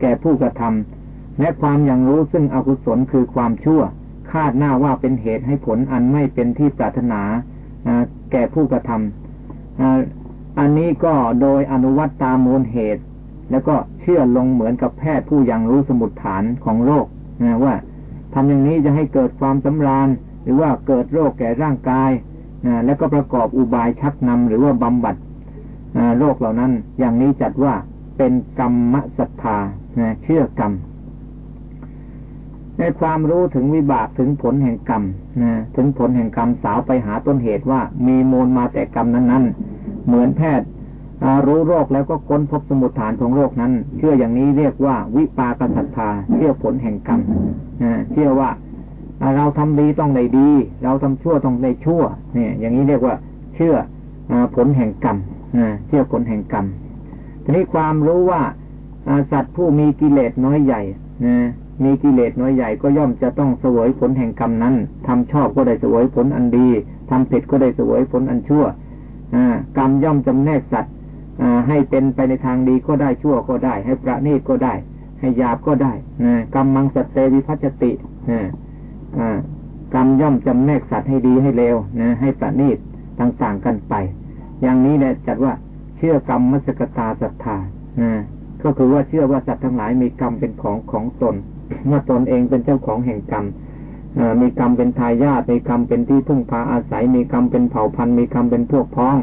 แก่ผู้กระทำและความยังรู้ซึ่งอกุศลคือความชั่ว คาดหน้าว่าเป็นเหตุให้ผลอันไม่เป็นที่ปรารถนาแก่ผู้กระทำอันนี้ก็โดยอนุวัตตามมูลเหตุ แล้วก็เชื่อลงเหมือนกับแพทย์ผู้ยังรู้สมุดฐานของโรคนะว่าทำอย่างนี้จะให้เกิดความสำราญ หรือว่าเกิดโรคแก่ร่างกายนะแล้วก็ประกอบอุบายชักนำหรือว่าบำบัดโรคเหล่านั้น อย่างนี้จัดว่าเป็นกรรมศรัทธาเชื่อกรรม ในความรู้ถึงวิบากถึงผลแห่งกรรมนะถึงผลแห่งกรรมสาวไปหาต้นเหตุว่ามีมูลมาแต่กรรมนั้นๆ เหมือนแพทย์ รู้โรคแล้วก็ค้นพบสมุดฐานของโรคนั้น เชื่ออย่างนี้เรียกว่าวิปากศรัทธาเชื่อผลแห่งกรรมเชื่อว่าเราทำดีต้องได้ดี เราทำชั่วต้องได้ชั่ว เนี่ย อย่างนี้เรียกว่า เชื่อผลแห่งกรรมเชื่อผลแห่งกรรมทีนี้ความรู้ว่าสัตว์ผู้มีกิเลสน้อยใหญ่มีกิเลสน้อยใหญ่ก็ย่อมจะต้องเสวยผลแห่งกรรมนั้นทำชอบก็ได้เสวยผลอันดีทำผิดก็ได้เสวยผลอันชั่วกรรมย่อมจำแนกสัตว์ ให้เป็นไปในทางดีก็ได้ชั่วก็ได้ ให้ประณีตก็ได้ ให้หยาบก็ได้กรรมมังสัตเตวิพัชติกรรมย่อมจำแนกสัตว์ให้ดีให้เลวนะให้ประณีตต่างๆกันไป อย่างนี้แหละจัดว่าเชื่อกรรมมัสกตาศรัทธาก็คือว่าเชื่อว่าสัตว์ทั้งหลายมีกรรมเป็นของของตนเมื่อตนเองเป็นเจ้าของแห่งกรรมมีกรรมเป็นทายาทมีกรรมเป็นที่พึ่งพาอาศัย มีกรรมเป็นเผ่าพันธุ์มีกรรมเป็นพวกพ้อง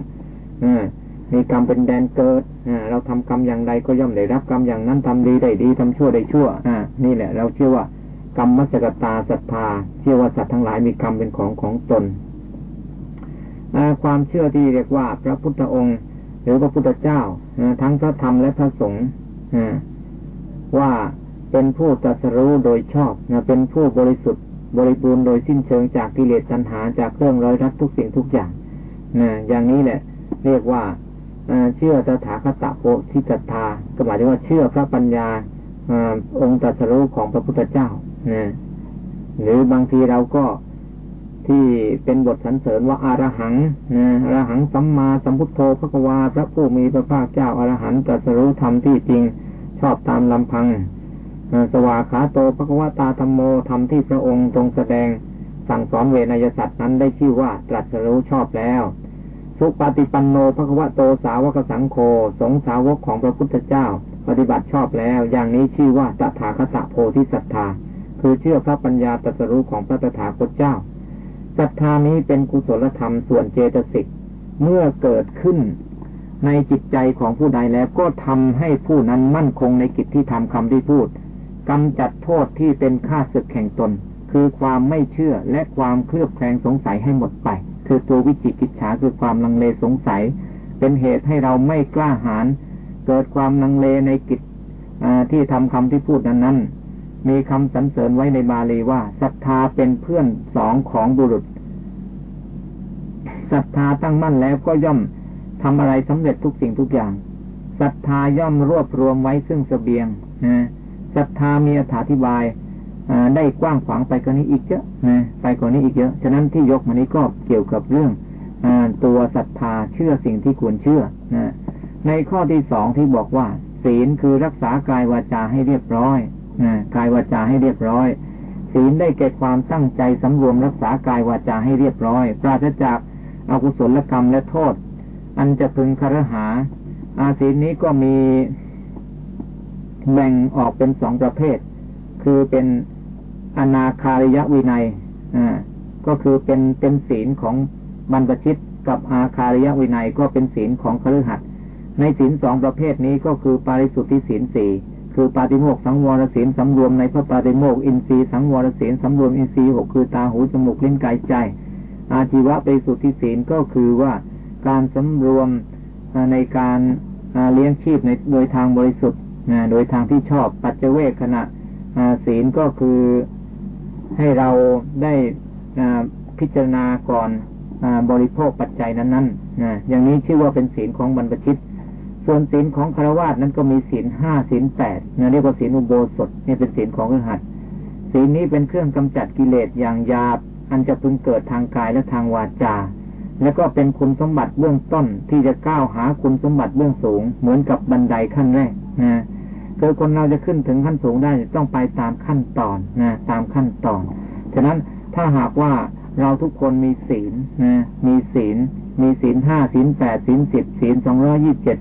มีกรรมเป็นแดนเกิดเราทำกรรมอย่างใดก็ย่อมได้รับกรรมอย่างนั้นทำดีได้ดีทำชั่วได้ชั่วนี่แหละ เราเชื่อว่ากรรมมัจกตาศรัทธาเชื่อว่าสัตว์ทั้งหลายมีกรรมเป็นของของตนความเชื่อที่เรียกว่าพระพุทธองค์ หรือพระพุทธเจ้าทั้งพระธรรมและพระสงฆ์ว่าเป็นผู้ตรัสรู้โดยชอบเป็นผู้บริสุทธิ์ บริบูรณ์โดยสิ้นเชิงจากกิเลสตัณหาจากเครื่องร้อยรัดทุกสิ่งทุกอย่างอย่างนี้แหละ เรียกว่า เชื่อตถาคตโพธิศรัทธาก็หมายถึงว่าเชื่อพระปัญญาองค์ตรัสรู้ของพระพุทธเจ้านะหรือบางทีเราก็ที่เป็นบทสรรเสริญว่าอารหังนะอรหังสัมมาสัมพุทโธพระกวาพระผู้มีพระภาคเจ้าอรหันตรัสรู้ธรรมที่จริงชอบตามลำพังสวาขาโตพระกวาตาธรรมโมธรรมที่พระองค์ทรงแสดงสั่งสอนเวนยสัตว์นั้นได้ชื่อว่าตรัสรู้ชอบแล้ว สุปฏิปันโนพระกวโตสาวกสังโฆสงสาวกของพระพุทธเจ้า ปฏิบัติชอบแล้ว อย่างนี้ชื่อว่าตถาคตโพธิศรัทธา คือเชื่อพระปัญญาตรัสรู้ของพระตถาคตเจ้าศรัทธานี้เป็นกุศลธรรมส่วนเจตสิกเมื่อเกิดขึ้นในจิตใจของผู้ใดแล้วก็ทำให้ผู้นั้นมั่นคงในกิจที่ทำคำที่พูดกำจัดโทษที่เป็นค่าศึกแข่งตน คือความไม่เชื่อและความเคลือบแคลงสงสัยให้หมดไป คือตัววิจิกิจฉาคือความลังเลสงสัย เป็นเหตุให้เราไม่กล้าหาญเกิดความลังเลในกิจที่ทำคำที่พูดนั้นนั้นมีคำสรรเสริญไว้ในบาลีว่าศรัทธาเป็นเพื่อนสองของบุรุษศรัทธาตั้งมั่นแล้วก็ย่อมทำอะไรสำเร็จทุกสิ่งทุกอย่างศรัทธาย่อมรวบรวมไว้ซึ่งสเสบียงนะศรัทธามีอธิบาย ได้กว้างขวางไปกว่านี้อีกเยอะนะไปกว่านี้อีกเยอะฉะนั้นที่ยกมานี้ก็เกี่ยวกับเรื่องอตัวศรัทธาเชื่อสิ่งที่ควรเชื่อนะในข้อที่สองที่บอกว่า ศีลคือรักษากายวาจาให้เรียบร้อยนะกายวาจาให้เรียบร้อย ศีลได้แก่ความตั้งใจสำรวมรักษากายวาจาให้เรียบร้อย ปราศจากอากุศลกรรมและโทษ อันจะพึงคารหา อาศีลนี้ก็มีแบ่งออกเป็นสองประเภท คือเป็น อนาคาริยวินัยอ่าก็คือเป็นเป็นศีลของบรรพชิตกับอาคาริยวินัยก็เป็นศีลของคฤหัสถ์ในศีลสองประเภทนี้ก็คือปาริสุทธิศีลสี่คือปาติโมกสังวรศีลสำรวมในพระปาติโมกอินทรีย์สังวรศีลสำรวมอินทรีย์หกคือตาหูจมูกลิ้นกายใจ อาชีวะไปสุทธิศีลก็คือว่าการสำรวมในการเลี้ยงชีพในโดยทางบริสุทธิ์โดยทางที่ชอบปัจเจเวกขณะศีลก็คือ ให้เราได้พิจารณาก่อนบริโภคปัจจัยนั้นๆอย่างนี้ชื่อว่าเป็นศีลของบรรพชิต ส่วนศีลของคารวาสนั้นก็มีศีลห้าศีลแปดนะเรียกว่าศีลอุโบสถนี่เป็นศีลของฤหัสศีลนี้เป็นเครื่องกำจัดกิเลสอย่างยาบ อันจะพึงเกิดทางกายและทางวาจา และก็เป็นคุณสมบัติเบื้องต้นที่จะก้าวหาคุณสมบัติเบื้องสูง เหมือนกับบันไดขั้นแรกนะ คือคนเราจะขึ้นถึงขั้นสูงได้ต้องไปตามขั้นตอนนะตามขั้นตอนฉะนั้นถ้าหากว่าเราทุกคนมีศีลนะมีศีล มีศีลห้าศีลแปดศีลสิบศีลสองร้อยี่สิบเจ็ด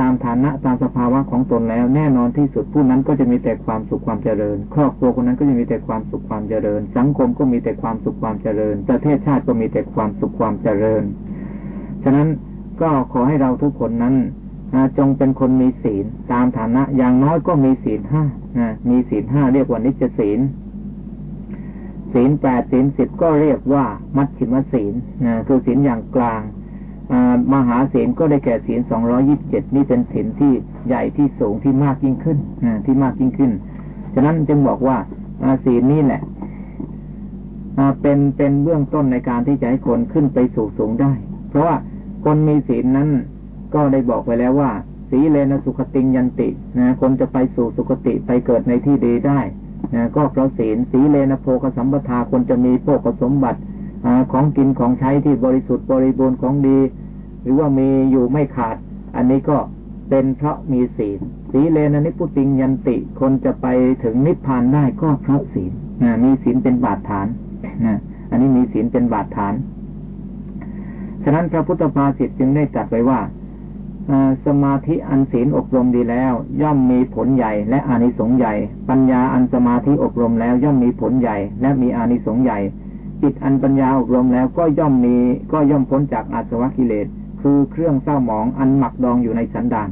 ตามฐานะตามสภาวะของตนแล้ว แน่นอนที่สุดผู้นั้นก็จะมีแต่ความสุขความเจริญ ครอบครัวคนนั้นก็จะมีแต่ความสุขความเจริญ สังคมก็มีแต่ความสุขความเจริญ ประเทศชาติก็มีแต่ความสุขความเจริญ ฉะนั้นก็ขอให้เราทุกคนนั้น จงเป็นคนมีศีล ตามฐานะ อย่างน้อยก็มีศีลห้ามีศีลห้าเรียกว่านิจศีล ศีลแปดศีลสิบก็เรียกว่า มัชฌิมศีลคือศีลอย่างกลางมหาศีลก็ได้แก่ศีลสองร้อยิบเจ็ดนี่เป็นศีลที่ใหญ่ที่สูงที่มากยิ่งขึ้นที่มากยิ่งขึ้น ฉะนั้นจึงบอกว่าศีลนี่แหละเป็นเป็นเบื้องต้นในการที่จะให้คนขึ้นไปสู่สูงได้ เพราะว่าคนมีศีลนั้น ก็ได้บอกไปแล้วว่า สีเลนะสุขติงยันตินะคนจะไปสู่สุขติไปเกิดในที่ดีได้นะก็เพราะศีลสีเลนะโภคสัมปทาคนจะมีโภคสมบัติของกินของใช้ที่บริสุทธิ์บริบูรณ์ของดี หรือว่ามีอยู่ไม่ขาด อันนี้ก็เป็นเพราะมีศีล สีเลนะนิพุติงยันติ คนจะไปถึงนิพพานได้ก็เพราะศีลนะมีศีลเป็นบาดฐานนะอันนี้มีศีลเป็นบาดฐาน ฉะนั้นพระพุทธภาษิตจึงได้ตรัสไว้ว่า สมาธิอันศีลอบรมดีแล้ว ย่อมมีผลใหญ่และอานิสงส์ใหญ่ ปัญญาอันสมาธิอบรมแล้วย่อมมีผลใหญ่ และมีอานิสงส์ใหญ่จิตอันปัญญาอบรมแล้วก็ย่อมมีก็ย่อมพ้นจากอาสวะกิเลส คือเครื่องเศร้าหมองอันหมักดองอยู่ในสันดาน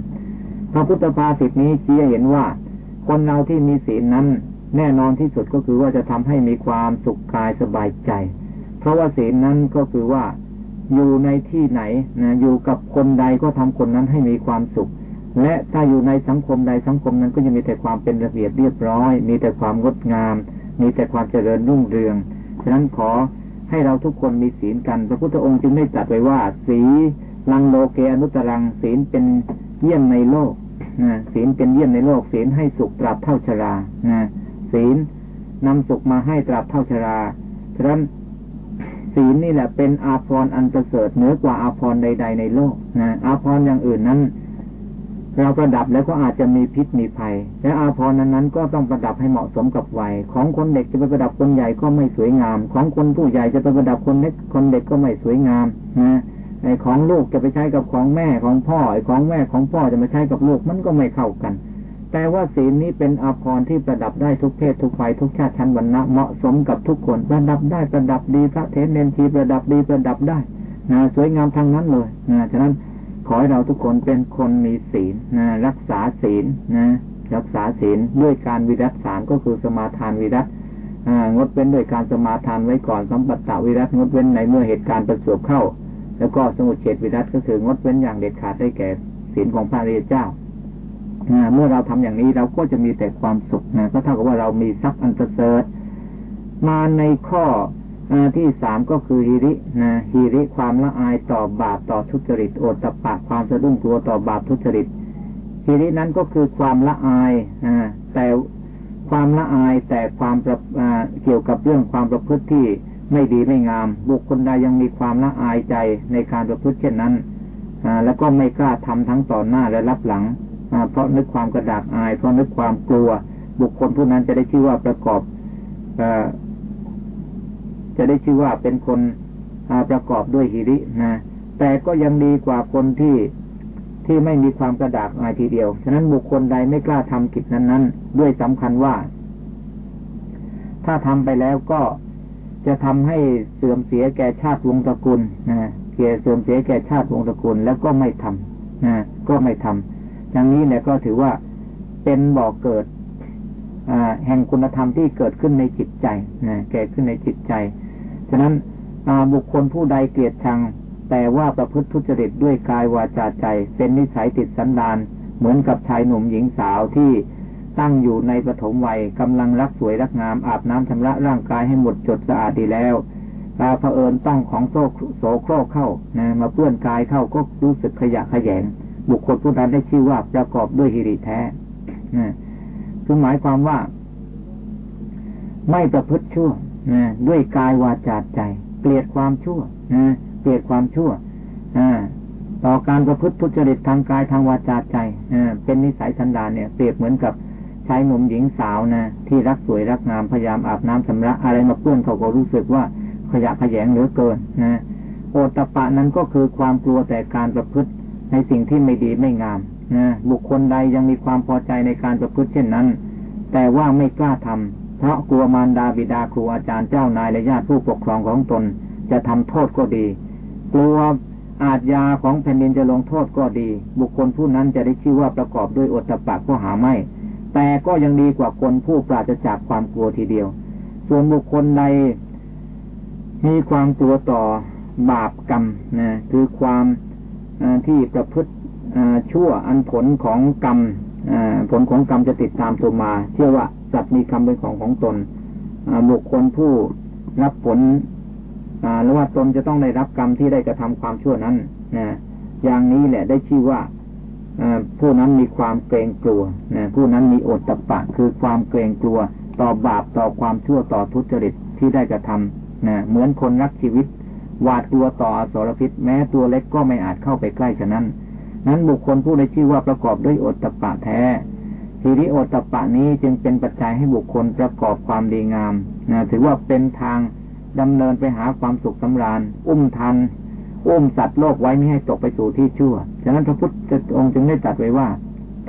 พระพุทธภาษิตนี้ชี้เห็นว่า คนเราที่มีศีลนั้น แน่นอนที่สุดก็คือว่าจะทำให้มีความสุขกายสบายใจ เพราะว่าศีลนั้นก็คือว่า อยู่ในที่ไหนนะอยู่กับคนใดก็ทำคนนั้นให้มีความสุข และถ้าอยู่ในสังคมใดสังคมนั้นก็จะมีแต่ความเป็นระเบียบเรียบร้อย มีแต่ความงดงาม มีแต่ความเจริญรุ่งเรืองฉะนั้นขอให้เราทุกคนมีศีลกัน พระพุทธองค์จึงได้ตรัสไว้ว่า สีลังโลเกอนุตรังศีลเป็นเยี่ยมในโลกนะศีลเป็นเยี่ยมในโลก ศีลให้สุขตราบเท่าชรานะศีลนำสุขมาให้ตราบเท่าชราฉะนั้น ศีลนี่แหละเป็นอาภรณ์อันประเสริฐเหนือกว่าอาภรณ์ใด ๆ ในโลกนะอาภรณ์อย่างอื่นนั้น เราประดับแล้วก็อาจจะมีพิษมีภัย และอาภรณ์นั้นๆก็ต้องประดับให้เหมาะสมกับวัย ของคนเด็กจะไปประดับคนใหญ่ก็ไม่สวยงาม ของคนผู้ใหญ่จะไปประดับคนเล็กคนเด็กก็ไม่สวยงามนะไอ้ของลูกจะไปใช้กับของแม่ของพ่อไอ้ของแม่ของพ่อจะมาใช้กับลูกมันก็ไม่เข้ากัน แต่ว่าศีลนี้เป็นอาภรณ์ที่ประดับได้ทุกเพศทุกวัยทุกชาติชั้นวรรณะเหมาะสมกับทุกคนประดับได้ประดับดีพระเทศเนนทีประดับดีประดับได้นะสวยงามทั้งนั้นเลยนะฉะนั้นขอให้เราทุกคนเป็นคนมีศีลนะรักษาศีลนะรักษาศีลด้วยการวิรัตสามก็คือสมาทานวิรัตงดเว้นด้วยการสมาทานไว้ก่อนสัมปัตตวิรัตงดเว้นในเมื่อเหตุการณ์ประสบเข้า แล้วก็สมุเฉดวิรัตก็คืองดเว้นอย่างเด็ดขาดได้แก่ศีลของพระริยเจ้า เมื่อเราทำอย่างนี้เราก็จะมีแต่ความสุขนะก็เท่ากับว่าเรามีทรัพย์อันเสริฐมาในข้อที่สามก็คือฮิรินะฮิริความละอายต่อบาปต่อทุจริตโอตตะปะความสะดุ้งกลัวต่อบาปทุจริตฮิรินั้นก็คือความละอายอแต่ความละอายแต่ความเกี่ยวกับเรื่องความประพฤติที่ไม่ดีไม่งาม บุคคลใดยังมีความละอายใจในการประพฤติเช่นนั้นแล้วก็ไม่กล้าทำทั้งต่อหน้าและรับหลัง เพราะนึกความกระดากอาย เพราะนึกความกลัว บุคคลผู้นั้นจะได้ชื่อว่าประกอบจะได้ชื่อว่าเป็นคนประกอบด้วยหิรินะแต่ก็ยังดีกว่าคนที่ที่ไม่มีความกระดากอายทีเดียว ฉะนั้นบุคคลใดไม่กล้าทำกิจนั้น ๆ ด้วยสำคัญว่า ถ้าทำไปแล้วก็จะทำให้เสื่อมเสียแก่ชาติวงตระกูลนะเกี่ยเสื่อมเสียแก่ชาติวงตระกูลแล้วก็ไม่ทำนะก็ไม่ทำ อย่างนี้เนี่ยก็ถือว่าเป็นบ่อกเกิดแห่งคุณธรรมที่เกิดขึ้นในจิตใจนะแก่ขึ้นในจิตใจ ฉะนั้นบุคคลผู้ใดเกลียดชัง แต่ว่าประพฤติทุจริตด้วยกายวาจาใจ เป็นนิสัยติดสันดานเหมือนกับชายหนุ่มหญิงสาวที่ตั้งอยู่ในปฐมวัยกำลังรักสวยรักงามอาบน้ำชำระร่างกายให้หมดจดสะอาดดีแล้วตาเผอิญต้องของโซโสโครกเข้านะมาเปื้อนกายเข้าก็รู้สึกขยะขยง บุคคลผู้นั้นได้ชื่อว่าประกอบด้วยฮิริแท้นะคือหมายความว่า ไม่ประพฤติชั่วด้วยกายวาจาใจ เกลียดความชั่วเกลียดความชั่วต่อการประพฤติทุจริตทางกายทางวาจาใจเป็นนิสัยสันดานเนี่ย เปรียบเหมือนกับชายหนุ่มหญิงสาวนะที่รักสวยรักงามพยายามอาบน้ำชำระอะไรมาเปื้อนเขาก็รู้สึกว่าขยะขยงเหลือเกินนะโอตปะนั้นก็คือความกลัวแต่การประพฤติ ในสิ่งที่ไม่ดีไม่งามนะบุคคลใดยังมีความพอใจในการประพฤติเช่นนั้น แต่ว่าไม่กล้าทำเพราะกลัวมารดาบิดาครูอาจารย์เจ้านายและญาติผู้ปกครองของตน จะทำโทษก็ดี กลัวอาจยาของแผ่นดินจะลงโทษก็ดี บุคคลผู้นั้นจะได้ชื่อว่าประกอบด้วยอดตะปะก็หาไม่ แต่ก็ยังดีกว่าคนผู้ปราศจากความกลัวทีเดียว ส่วนบุคคลใดมีความกลัวต่อบาปกรรมนะคือความ ที่ประพฤติชั่วอันผลของกรรมผลของกรรมจะติดตามตัวมา เชื่อว่าสัตว์มีกรรมเป็นของของตนบุคคลผู้รับผลหรือว่าตนจะต้องได้รับกรรมที่ได้กระทำความชั่วนั้นนะอย่างนี้แหละได้ชื่อว่าผู้นั้นมีความเกรงกลัวนะผู้นั้นมีอดตะปะ คือความเกรงกลัว ต่อบาปต่อความชั่วต่อทุจริตที่ได้กระทำนะเหมือนคนรักชีวิต หวาดกลัวต่ออสรพิษ แม้ตัวเล็กก็ไม่อาจเข้าไปใกล้ฉะนั้น นั้นบุคคลผู้ได้ชื่อว่าประกอบด้วยอดตปะแท้ฮิริโอตปะนี้จึงเป็นปัจจัยให้บุคคลประกอบความดีงามนะถือว่าเป็นทางดำเนินไปหาความสุขสำราญ อุ้มทัน อุ้มสัตว์โลกไว้ไม่ให้ตกไปสู่ที่ชั่ว ฉะนั้นพระพุทธองค์จึงได้ตรัสไว้ว่า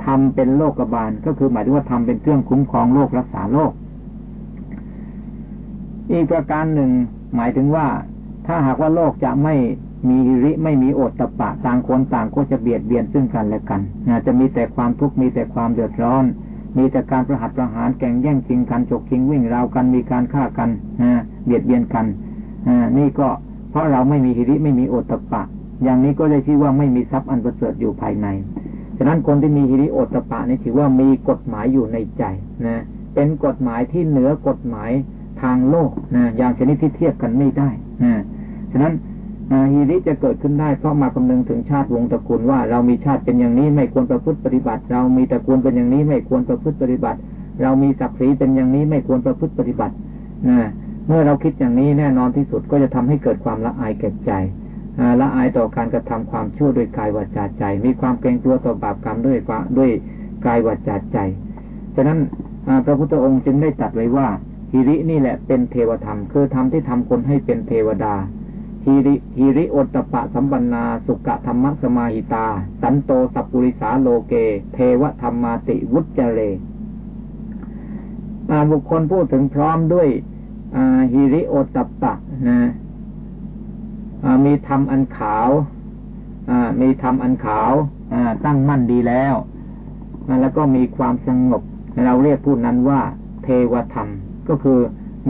ทำเป็นโลกบาลก็คือหมายถึงว่าทำเป็นเครื่องคุ้มครองโลกรักษาโลก อีกประการหนึ่ง หมายถึงว่า ถ้าหากว่าโลกจะไม่มีริไม่มีโอตตะปะต่างคนต่างก็จะเบียดเบียนซึ่งกันและกันนะจะมีแต่ความทุกข์มีแต่ความเดือดร้อน มีแต่การประหัตประหารแก่งแย่งชิงกันจกชิงวิ่งราวกันมีการฆ่ากันนะเบียดเบียนกันนี่ก็เพราะเราไม่มีฮิริไม่มีโอตตะปะ อย่างนี้ก็ได้ชื่อว่าไม่มีทรัพย์อันประเสริฐอยู่ภายในฉะนั้นคนที่มีฮิริโอตปะนี่ถือว่ามีกฎหมายอยู่ในใจนะเป็นกฎหมายที่เหนือกฎหมายทางโลกนะอย่างชนิดที่เทียบกันไม่ได้นะ ฉะนั้นฮิริจะเกิดขึ้นได้เพราะมาคำนึงถึงชาติวงตระกูลว่าเรามีชาติเป็นอย่างนี้ไม่ควรประพฤติปฏิบัติ เรามีตระกูลเป็นอย่างนี้ไม่ควรประพฤติปฏิบัติ เรามีศักดิ์ศรีเป็นอย่างนี้ไม่ควรประพฤติปฏิบัตินะเมื่อเราคิดอย่างนี้แน่นอนที่สุดก็จะทำให้เกิดความละอายแก่ใจละอายต่อการกระทำความชั่วด้วยกายวาจาใจ มีความเกรงกลัวต่อบาปกรรมด้วยด้วยกายวาจาใจฉะนั้นพระพุทธองค์จึงได้ตัดไว้ว่าฮิรินี่แหละเป็นเทวธรรม คือธรรมที่ทำคนให้เป็นเทวดา ฮิริฮิริโอตปะสัมปันนาสุกะธรรมสมาหิตา สันโตสัพปุริสาโลเก เทวธรรมาติวุจเรบุคคลพูดถึงพร้อมด้วยฮิริโอตปะนะมีธรรมอันขาวมีธรรมอันขาวตั้งมั่นดีแล้ว แล้วก็มีความสงบ เราเรียกผู้นั้นว่า เทวธรรมก็คือ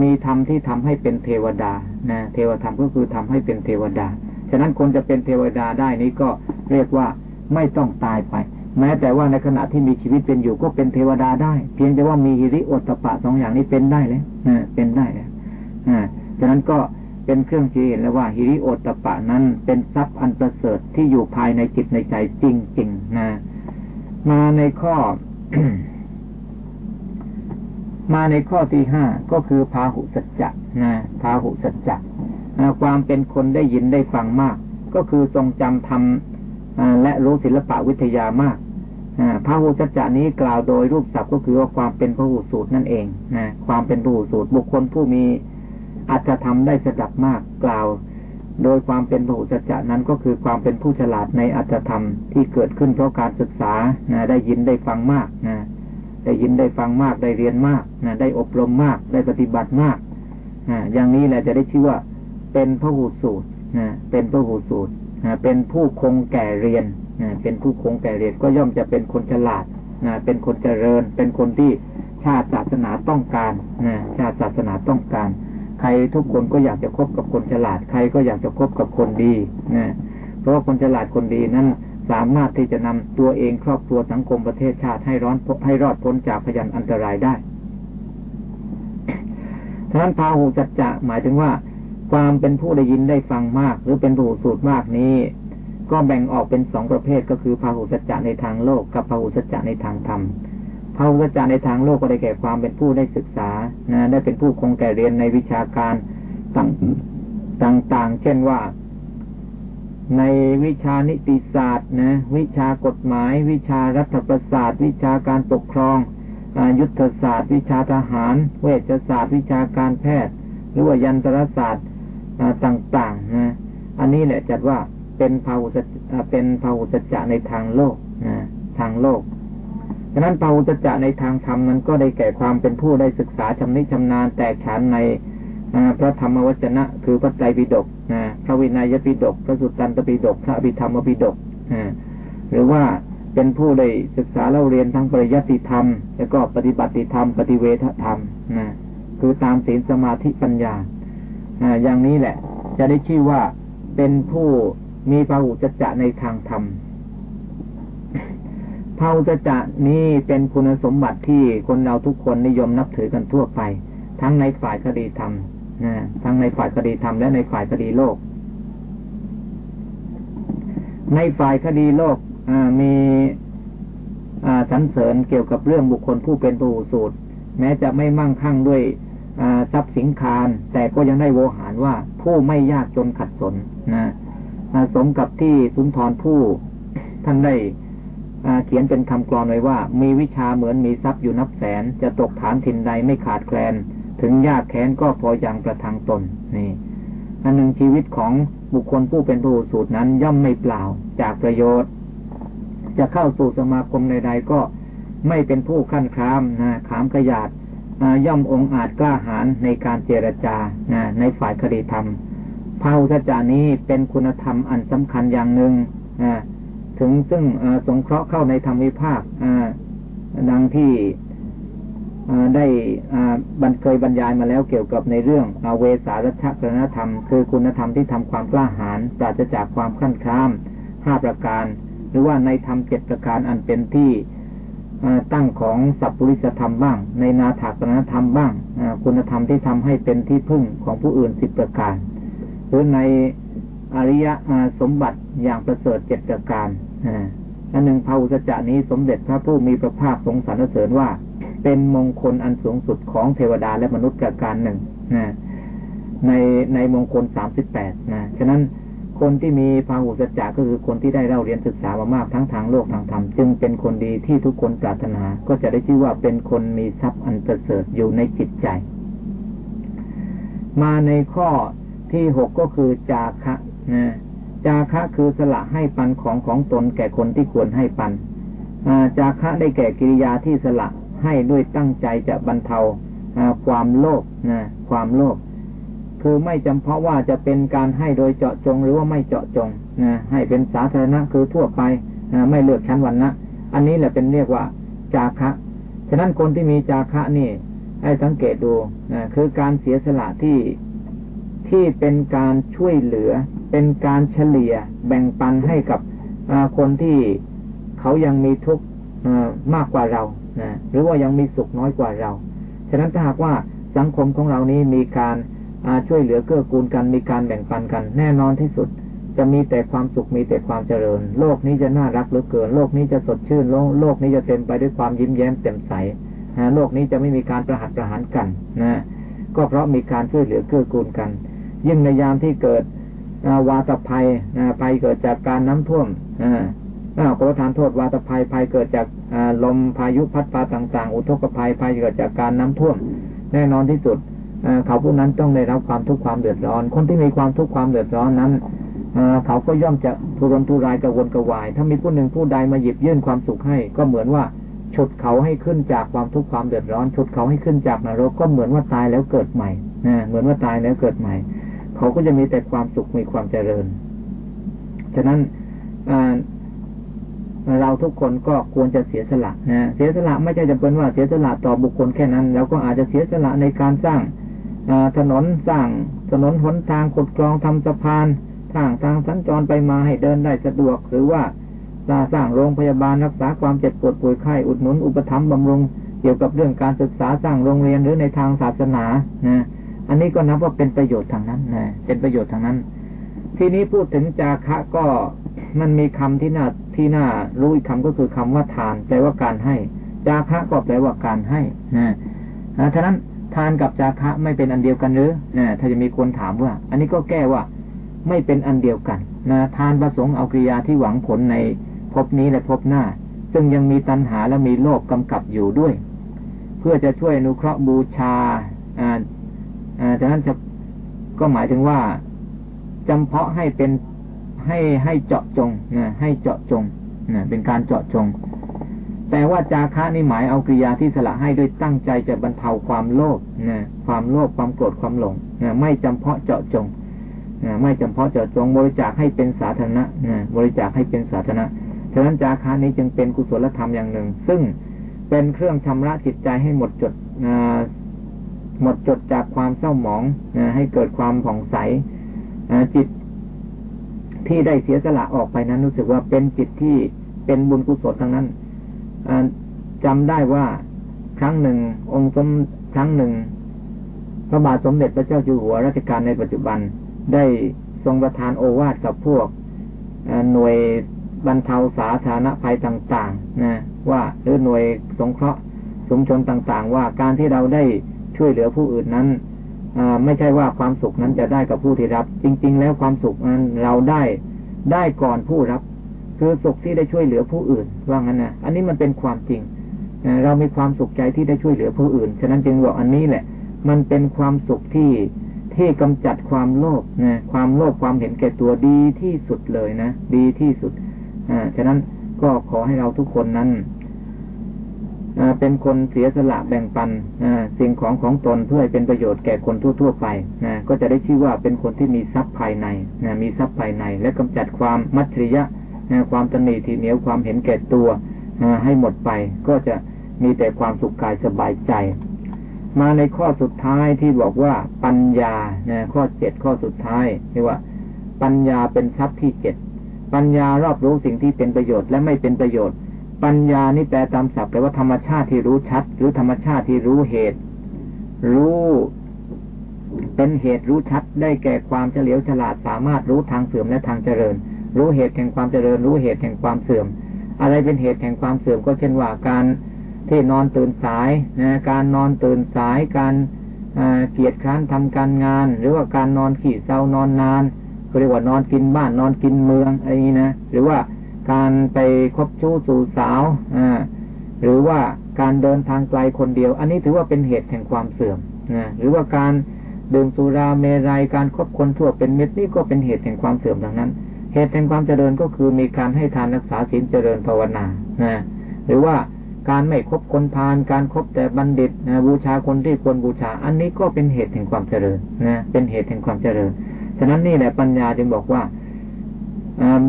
มีธรรมที่ทำให้เป็นเทวดานะเทวธรรมก็คือทำให้เป็นเทวดา ฉะนั้นคนจะเป็นเทวดาได้นี้ก็เรียกว่าไม่ต้องตายไป แม้แต่ว่าในขณะที่มีชีวิตเป็นอยู่ก็เป็นเทวดาได้ เพียงแต่ว่ามีฮิริโอตปะสองอย่างนี้เป็นได้เลยนะเป็นได้เลยอ่าฉะนั้นก็เป็นเครื่องชี้เห็นแล้วว่าฮิริโอตปะนั้นเป็นทรัพย์อันประเสริฐที่อยู่ภายในจิตในใจจริงๆนะมาในข้อ มาในข้อที่ห้าก็คือพาหุสัจจะนะพาหุสัจจะความเป็นคนได้ยินได้ฟังมาก ก็คือทรงจำทำและรู้ศิลปะวิทยามากพระหูสัจจะนี้กล่าวโดยรูปศัพท์ก็คือว่าความเป็นพระหูสูตรนั่นเองนะความเป็นพระหูสูตรบุคคลผู้มีอาจจะทำได้สดับมากกล่าว โดยความเป็นพหุสัจจะนั้นก็คือความเป็นผู้ฉลาดในอัจธรรมที่เกิดขึ้นเพราะการศึกษานะได้ยินได้ฟังมากนะ ได้ยินได้ฟังมากได้เรียนมากนะได้อบรมมากได้ปฏิบัติมากนะอย่างนี้แหละจะได้ชื่อว่าเป็นพหูสูตรนะเป็นพหูสูตรนะเป็นผู้คงแก่เรียนนะเป็นผู้คงแก่เรียนก็ย่อมจะเป็นคนฉลาดนะเป็นคนเจริญ เป็นคนที่ชาติศาสนาต้องการนะชาติศาสนาต้องการ ใครทุกคนก็อยากจะคบกับคนฉลาด ใครก็อยากจะคบกับคนดีนะเพราะว่าคนฉลาดคนดีนั้น สามารถที่จะนำตัวเองครอบครัวสังคมประเทศชาติให้ร้อนให้รอดพ้นจากพยันอันตรายได้ฉะนั้นพาหูจัจจะหมายถึงว่า ความเป็นผู้ได้ยินได้ฟังมาก หรือเป็นผู้สูตรมากนี้ ก็แบ่งออกเป็นสองประเภทก็คือพาหูสัจจะในทางโลกกับพาหูสัจจะในทางธรรมพระพุทธเจ้าในทางโลกก็ได้แก่ความเป็นผู้ได้ศึกษานะได้เป็นผู้คงแก่เรียนในวิชาการต่างต่างๆ เช่นว่า ในวิชานิติศาสตร์นะวิชากฎหมาย วิชารัฐประศาสตร์ วิชาการปกครองยุทธศาสตร์ วิชาทหาร เวชศาสตร์ วิชาการแพทย์ หรือว่ายันตรศาสตร์ต่างๆนะอันนี้แหละจัดว่าเป็นภาวุสเป็นภาวุสจะในทางโลกนะทางโลกฉะนั้นปาวุตจะในทางธรรมนั้นก็ได้แก่ความเป็นผู้ได้ศึกษาชำนิชำนาญแตกฉานใน พระธรรมวจนะ คือพระไตรปิฎกพระวินัยปิฎกพระสุตตันตปิฎกพระอภิธรรมปิฎกหรือว่าเป็นผู้ได้ศึกษาเล่าเรียนทั้งปริยัติธรรม แล้วก็ปฏิบัติธรรม ปฏิเวทธรรมนะคือตามศีลสมาธิปัญญาอย่างนี้แหละ จะได้ชื่อว่าเป็นผู้มีปาหุจจะในทางธรรมภาวจะจะนี้เป็นคุณสมบัติที่คนเราทุกคนนิยมนับถือกันทั่วไป ทั้งในฝ่ายคดีธรรม ทั้งในฝ่ายคดีธรรมและในฝ่ายคดีโลก ในฝ่ายคดีโลกมีสรรเสริญเกี่ยวกับเรื่องบุคคลผู้เป็นผู้สูตร แม้จะไม่มั่งคั่งด้วยทรัพย์สินคาร แต่ก็ยังได้โวหารว่าผู้ไม่ยากจนขัดสนนะสมกับที่สุนทรผู้ท่านได้เขียนเป็นคำกรอนไว้ว่า มีวิชาเหมือนมีทรัพย์อยู่นับแสน จะตกฐานถิ่นใดไม่ขาดแคลน ถึงยากแค้นก็พออย่างประทังตนนี่อันหนึ่งชีวิตของบุคคลผู้เป็นผู้สูตรนั้นย่อมไม่เปล่าจากประโยชน์ จะเข้าสู่สมาคมใดๆก็ไม่เป็นผู้ขั้นครามนะขามขยาดย่อมองอาจกล้าหาญในการเจรจานะในฝ่ายคดีธรรมภาวุจานี้เป็นคุณธรรมอันสำคัญอย่างหนึ่งนะถึงซึ่งสงเคราะห์เข้าในธรรมวิภาคดังที่ ได้บันเคยบรรยายมาแล้วเกี่ยวกับในเรื่องเวสารัชกรณธรรม คือคุณธรรมที่ทำความกล้าหาญปราศจากความขั้นครามห้าประการ หรือว่าในธรรมเจ็ดประการอันเป็นที่ตั้งของสัพพุริสธรรมบ้าง ในนาถากรณธรรมบ้าง คุณธรรมที่ทำให้เป็นที่พึ่งของผู้อื่นสิบประการ หรือในอริยสมบัติอย่างประเสริฐเจ็ดประการอันหนึ่งพระอุสจานี้สมเด็จพระผู้มีพระภาคทรงสรรเสริญว่า เป็นมงคลอันสูงสุดของเทวดาและมนุษย์ประการหนึ่งในในมงคลสามสิบแปดนะฉะนั้นคนที่มีพาหุสัจจะก็คือคนที่ได้เล่าเรียนศึกษามามากทั้งทางโลกทางธรรมจึงเป็นคนดีที่ทุกคนปรารถนา ก็จะได้ชื่อว่าเป็นคนมีทรัพย์อันประเสริฐอยู่ในจิตใจ มาในข้อที่หกก็คือจาคะนะจาคะคือสละให้ปันของของตนแก่คนที่ควรให้ปันจาคะได้แก่กิริยาที่สละ ให้ด้วยตั้งใจจะบรรเทาความโลภนะความโลภคือไม่จำเพาะว่าจะเป็นการให้โดยเจาะจงหรือว่าไม่เจาะจงนะให้เป็นสาธารณะคือทั่วไปนะไม่เลือกชั้นวันนะอันนี้แหละเป็นเรียกว่าจาคะฉะนั้นคนที่มีจาคะนี่ ให้สังเกตดูนะคือการเสียสละที่ที่เป็นการช่วยเหลือ เป็นการเฉลี่ยแบ่งปันให้กับคนที่เขายังมีทุกข์มากกว่าเรา นะหรือว่ายังมีสุขน้อยกว่าเรา ฉะนั้นถ้าหากว่าสังคมของเรานี้มีการช่วยเหลือเกื้อกูลกันมีการแบ่งปันกัน แน่นอนที่สุด จะมีแต่ความสุขมีแต่ความเจริญ โลกนี้จะน่ารักเหลือเกิน โลกนี้จะสดชื่นโลกโลกนี้จะเต็มไปด้วยความยิ้มแย้มแจ่มใสโลกนี้จะไม่มีการประหัตประหารกันนะก็เพราะมีการช่วยเหลือเกื้อกูลกัน ยิ่งในยามที่เกิดวาตภัยภัยเกิดจากการน้ำท่วม ประทานโทษวาตภัยภัยเกิดจากลมพายุพัดพาต่างๆ อุทกภัยภัยเกิดจากการน้ำท่วม แน่นอนที่สุดเขาผู้นั้นต้องได้รับความทุกข์ความเดือดร้อน คนที่มีความทุกข์ความเดือดร้อนนั้นเขาก็ย่อมจะทุรนทุรายกระวนกระวาย ถ้ามีผู้หนึ่งผู้ใดมาหยิบยื่นความสุขให้ ก็เหมือนว่าฉุดเขาให้ขึ้นจากความทุกข์ความเดือดร้อนฉุดเขาให้ขึ้นจากนรกก็เหมือนว่าตายแล้วเกิดใหม่นะเหมือนว่าตายแล้วเกิดใหม่ เขาก็จะมีแต่ความสุขมีความเจริญ ฉะนั้น เราทุกคนก็ควรจะเสียสละนะเสียสละไม่ใช่จำเป็นว่าเสียสละต่อบุคคลแค่นั้นแล้วก็อาจจะเสียสละในการสร้างถนนสร้างถนนหนทางขุดคลองทำสะพานทางทางสัญจรไปมาให้เดินได้สะดวก หรือว่าสร้างโรงพยาบาลรักษาความเจ็บปวดป่วยไข้อุดหนุน อุปถัมภ์บำรุงเกี่ยวกับเรื่องการศึกษาสร้างโรงเรียนหรือในทางศาสนานะอันนี้ก็นับว่าเป็นประโยชน์ทางนั้นนะเป็นประโยชน์ทางนั้น ทีนี้พูดถึงจาคะก็ มันมีคำที่น่าที่น่ารู้อีกคำก็คือคำว่าทานแปลว่าการให้ จาคะก็แปลว่าการให้นะฉะนั้นทานกับจาคะไม่เป็นอันเดียวกันหรือนะถ้าจะมีคนถามว่า อันนี้ก็แก้ว่าไม่เป็นอันเดียวกันนะทานประสงค์เอากิริยาที่หวังผลในภพนี้และภพหน้า ซึ่งยังมีตัณหาและมีโลภกกำกับอยู่ด้วย เพื่อจะช่วยอนุเคราะห์บูชาอ่าอ่าจากนั้นจะก็หมายถึงว่าจำเพาะให้เป็น ให้ให้เจาะจงนะให้เจาะจงนะเป็นการเจาะจง แต่ว่าจาคะนี่หมายเอากิริยาที่สละให้ด้วยตั้งใจจะบรรเทาความโลภนะความโลภความโกรธความหลงนะไม่จำเพาะเจาะจงนะไม่จำเพาะเจาะจง บริจาคให้เป็นสาธารณะนะบริจาคให้เป็นสาธารณะฉะนั้นจาคะนี้จึงเป็นกุศลธรรมอย่างหนึ่ง ซึ่งเป็นเครื่องชำระจิตใจให้หมดจดหมดจดจากความเศร้าหมองให้เกิดความผ่องใสจิต ที่ได้เสียสละออกไปนั้นรู้สึกว่าเป็นจิตที่เป็นบุญกุศลทั้งนั้นจำได้ว่าครั้งหนึ่ง องค์สมครั้งหนึ่ง พระบาทสมเด็จพระเจ้าอยู่หัวรัชกาลในปัจจุบันได้ทรงประทานโอวาทกับพวกหน่วยบรรเทาสาธารณภัยต่างๆนะว่าหรือหน่วยสงเคราะห์สมชนต่างๆ ว่าการที่เราได้ช่วยเหลือผู้อื่นนั้น ไม่ใช่ว่าความสุขนั้นจะได้กับผู้ที่รับ จริง ๆ แล้วความสุขนั้นเราได้ได้ก่อนผู้รับ คือสุขที่ได้ช่วยเหลือผู้อื่น ว่างั้นนะอันนี้มันเป็นความจริงเรามีความสุขใจที่ได้ช่วยเหลือผู้อื่น ฉะนั้นจึงบอกอันนี้แหละ มันเป็นความสุขที่ที่กำจัดความโลภนะความโลภความเห็นแก่ตัวดีที่สุดเลยนะ ดีที่สุดอ่าฉะนั้นก็ขอให้เราทุกคนนั้น เป็นคนเสียสละแบ่งปันสิ่งของของตนเพื่อให้เป็นประโยชน์แก่คนทั่ว ๆ ไปก็จะได้ชื่อว่าเป็นคนที่มีทรัพย์ภายในมีทรัพย์ภายใน และกำจัดความมัจฉริยะความตนีทีเหนียวความเห็นแก่ตัวให้หมดไป ก็จะมีแต่ความสุขกายสบายใจ มาในข้อสุดท้ายที่บอกว่าปัญญาข้อเจ็ดข้อสุดท้ายเรียกว่า ปัญญาเป็นทรัพย์ที่เจ็ดปัญญารอบรู้สิ่งที่เป็นประโยชน์และไม่เป็นประโยชน์ ปัญญานี่แปลตามศัพท์แปลว่าธรรมชาติที่รู้ชัด หรือธรรมชาติที่รู้เหตุ รู้เป็นเหตุรู้ชัดได้แก่ความเฉลียวฉลาดสามารถรู้ทางเสื่อมและทางเจริญ รู้เหตุแห่งความเจริญ รู้เหตุแห่งความเสื่อม อะไรเป็นเหตุแห่งความเสื่อมก็เช่นว่าการที่นอนตื่นสายนะการนอนตื่นสาย การเกียรติค้านทำการงาน หรือว่าการนอนขี่เศร้านอนนานก็เรียกว่านอนกินบ้านนอนกินเมืองอะไรนี้นะหรือว่า การไปคบชู้สู่สาวอหรือว่าการเดินทางไกลคนเดียว อันนี้ถือว่าเป็นเหตุแห่งความเสื่อมนะหรือว่าการดื่มสุราเมรัยการคบคนทั่วเป็นเม็ดนี่ก็เป็นเหตุแห่งความเสื่อมดังนั้น เหตุแห่งความเจริญก็คือมีการให้ทานรักษาศีลเจริญภาวนานะหรือว่าการไม่คบคนพาลการครบแต่บัณฑิตนะบูชาคนที่ควรบูชา อันนี้ก็เป็นเหตุแห่งความเจริญนะเป็นเหตุแห่งความเจริญ ฉะนั้นนี่แหละปัญญาจึงบอกว่า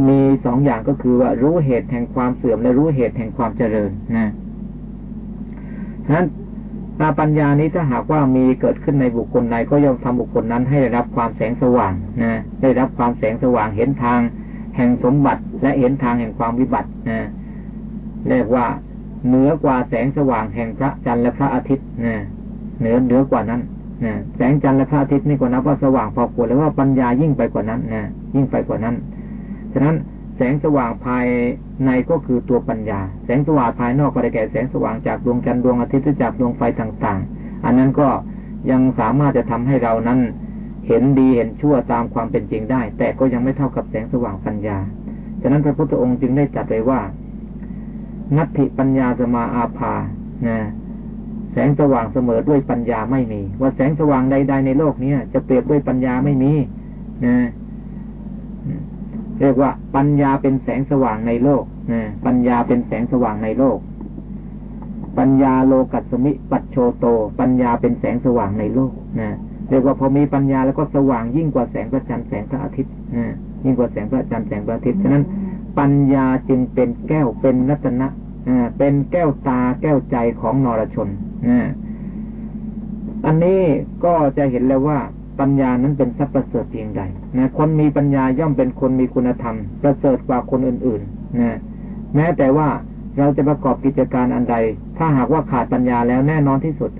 มีสองอย่างก็คือว่ารู้เหตุแห่งความเสื่อมและรู้เหตุแห่งความเจริญนะฉะนั้นปัญญานี้ถ้าหากว่ามีเกิดขึ้นในบุคคลใดก็ย่อมทำบุคคลนั้นให้ได้รับความแสงสว่างนะได้รับความแสงสว่างเห็นทาง แห่งสมบัติ และเห็นทางแห่งความวิบัตินะเรียกว่าเหนือกว่าแสงสว่างแห่งพระจันทร์และพระอาทิตย์นะเหนือเหนือกว่านั้นนะแสงจันทร์และพระอาทิตย์นี่ก็นับว่าสว่างพอควรแล้วว่าปัญญายิ่งไปกว่านั้นนะยิ่งไปกว่านั้น ฉะนั้นแสงสว่างภายในก็คือตัวปัญญา แสงสว่างภายนอกก็ได้แก่แสงสว่างจากดวงจันทร์ดวงอาทิตย์จากดวงไฟต่างๆ อันนั้นก็ยังสามารถจะทำให้เรานั้นเห็นดีเห็นชั่วตามความเป็นจริงได้ แต่ก็ยังไม่เท่ากับแสงสว่างปัญญา ฉะนั้นพระพุทธองค์จึงได้จัดไว้ว่า นัตถิปัญญาสมาอาภานะแสงสว่างเสมอด้วยปัญญาไม่มี ว่าแสงสว่างใดๆในโลกนี้จะเปรียบด้วยปัญญาไม่มีนะ เรียกว่าปัญญาเป็นแสงสว่างในโลกนะปัญญาเป็นแสงสว่างในโลก ปัญญาโลกัสมิ ปัจโชโต ปัญญาเป็นแสงสว่างในโลกนะเรียกว่าพอมีปัญญาแล้วก็สว่างยิ่งกว่าแสงพระจันทร์แสงพระอาทิตย์นะยิ่งกว่าแสงพระจันทร์แสงพระอาทิตย์ฉะนั้น ปัญญาจึงเป็นแก้วเป็นรัตนะเป็นแก้วตาแก้วใจของนรชนอันนี้ก็จะเห็นแล้วว่า ปัญญานั้นเป็นทรัพย์ประเสริฐเพียงใดนะคนมีปัญญาย่อมเป็นคนมีคุณธรรม ประเสริฐกว่าคนอื่นๆนะแม้แต่ว่าเราจะประกอบกิจการอันใด ถ้าหากว่าขาดปัญญาแล้วแน่นอนที่สุด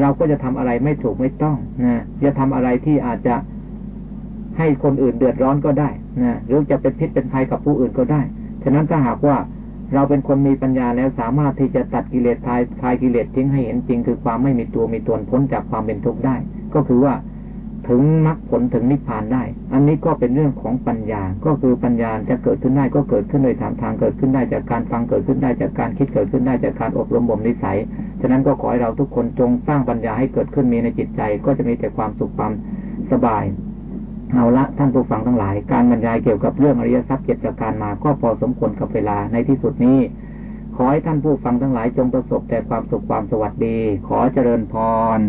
เราก็จะทำอะไรไม่ถูกไม่ต้องนะจะทำอะไรที่อาจจะให้คนอื่นเดือดร้อนก็ได้นะหรือจะเป็นพิษเป็นภัยกับผู้อื่นก็ได้ ฉะนั้นถ้าหากว่าเราเป็นคนมีปัญญาแล้วสามารถที่จะตัดกิเลสทายทายกิเลสทิ้งให้เห็นจริง คือความไม่มีตัวมีตนพ้นจากความเป็นทุกข์ได้ ก็คือว่า ถึงมรรคผลถึงนิพพานได้ อันนี้ก็เป็นเรื่องของปัญญา ก็คือปัญญาจะเกิดขึ้นได้ก็เกิดขึ้นโดยทางทางเกิดขึ้นได้จากการฟังเกิดขึ้นได้จากการคิดเกิดขึ้นได้จากการอบรมบ่มนิสัย ฉะนั้นก็ขอให้เราทุกคนจงสร้างปัญญาให้เกิดขึ้นมีในจิตใจ ก็จะมีแต่ความสุขความสบายเอาละท่านผู้ฟังทั้งหลาย การบรรยายเกี่ยวกับเรื่องอริยทรัพย์เจ็ดประการมาก็พอสมควรกับเวลาในที่สุดนี้ ขอให้ท่านผู้ฟังทั้งหลายจงประสบแต่ความสุขความสวัสดี ขอเจริญพร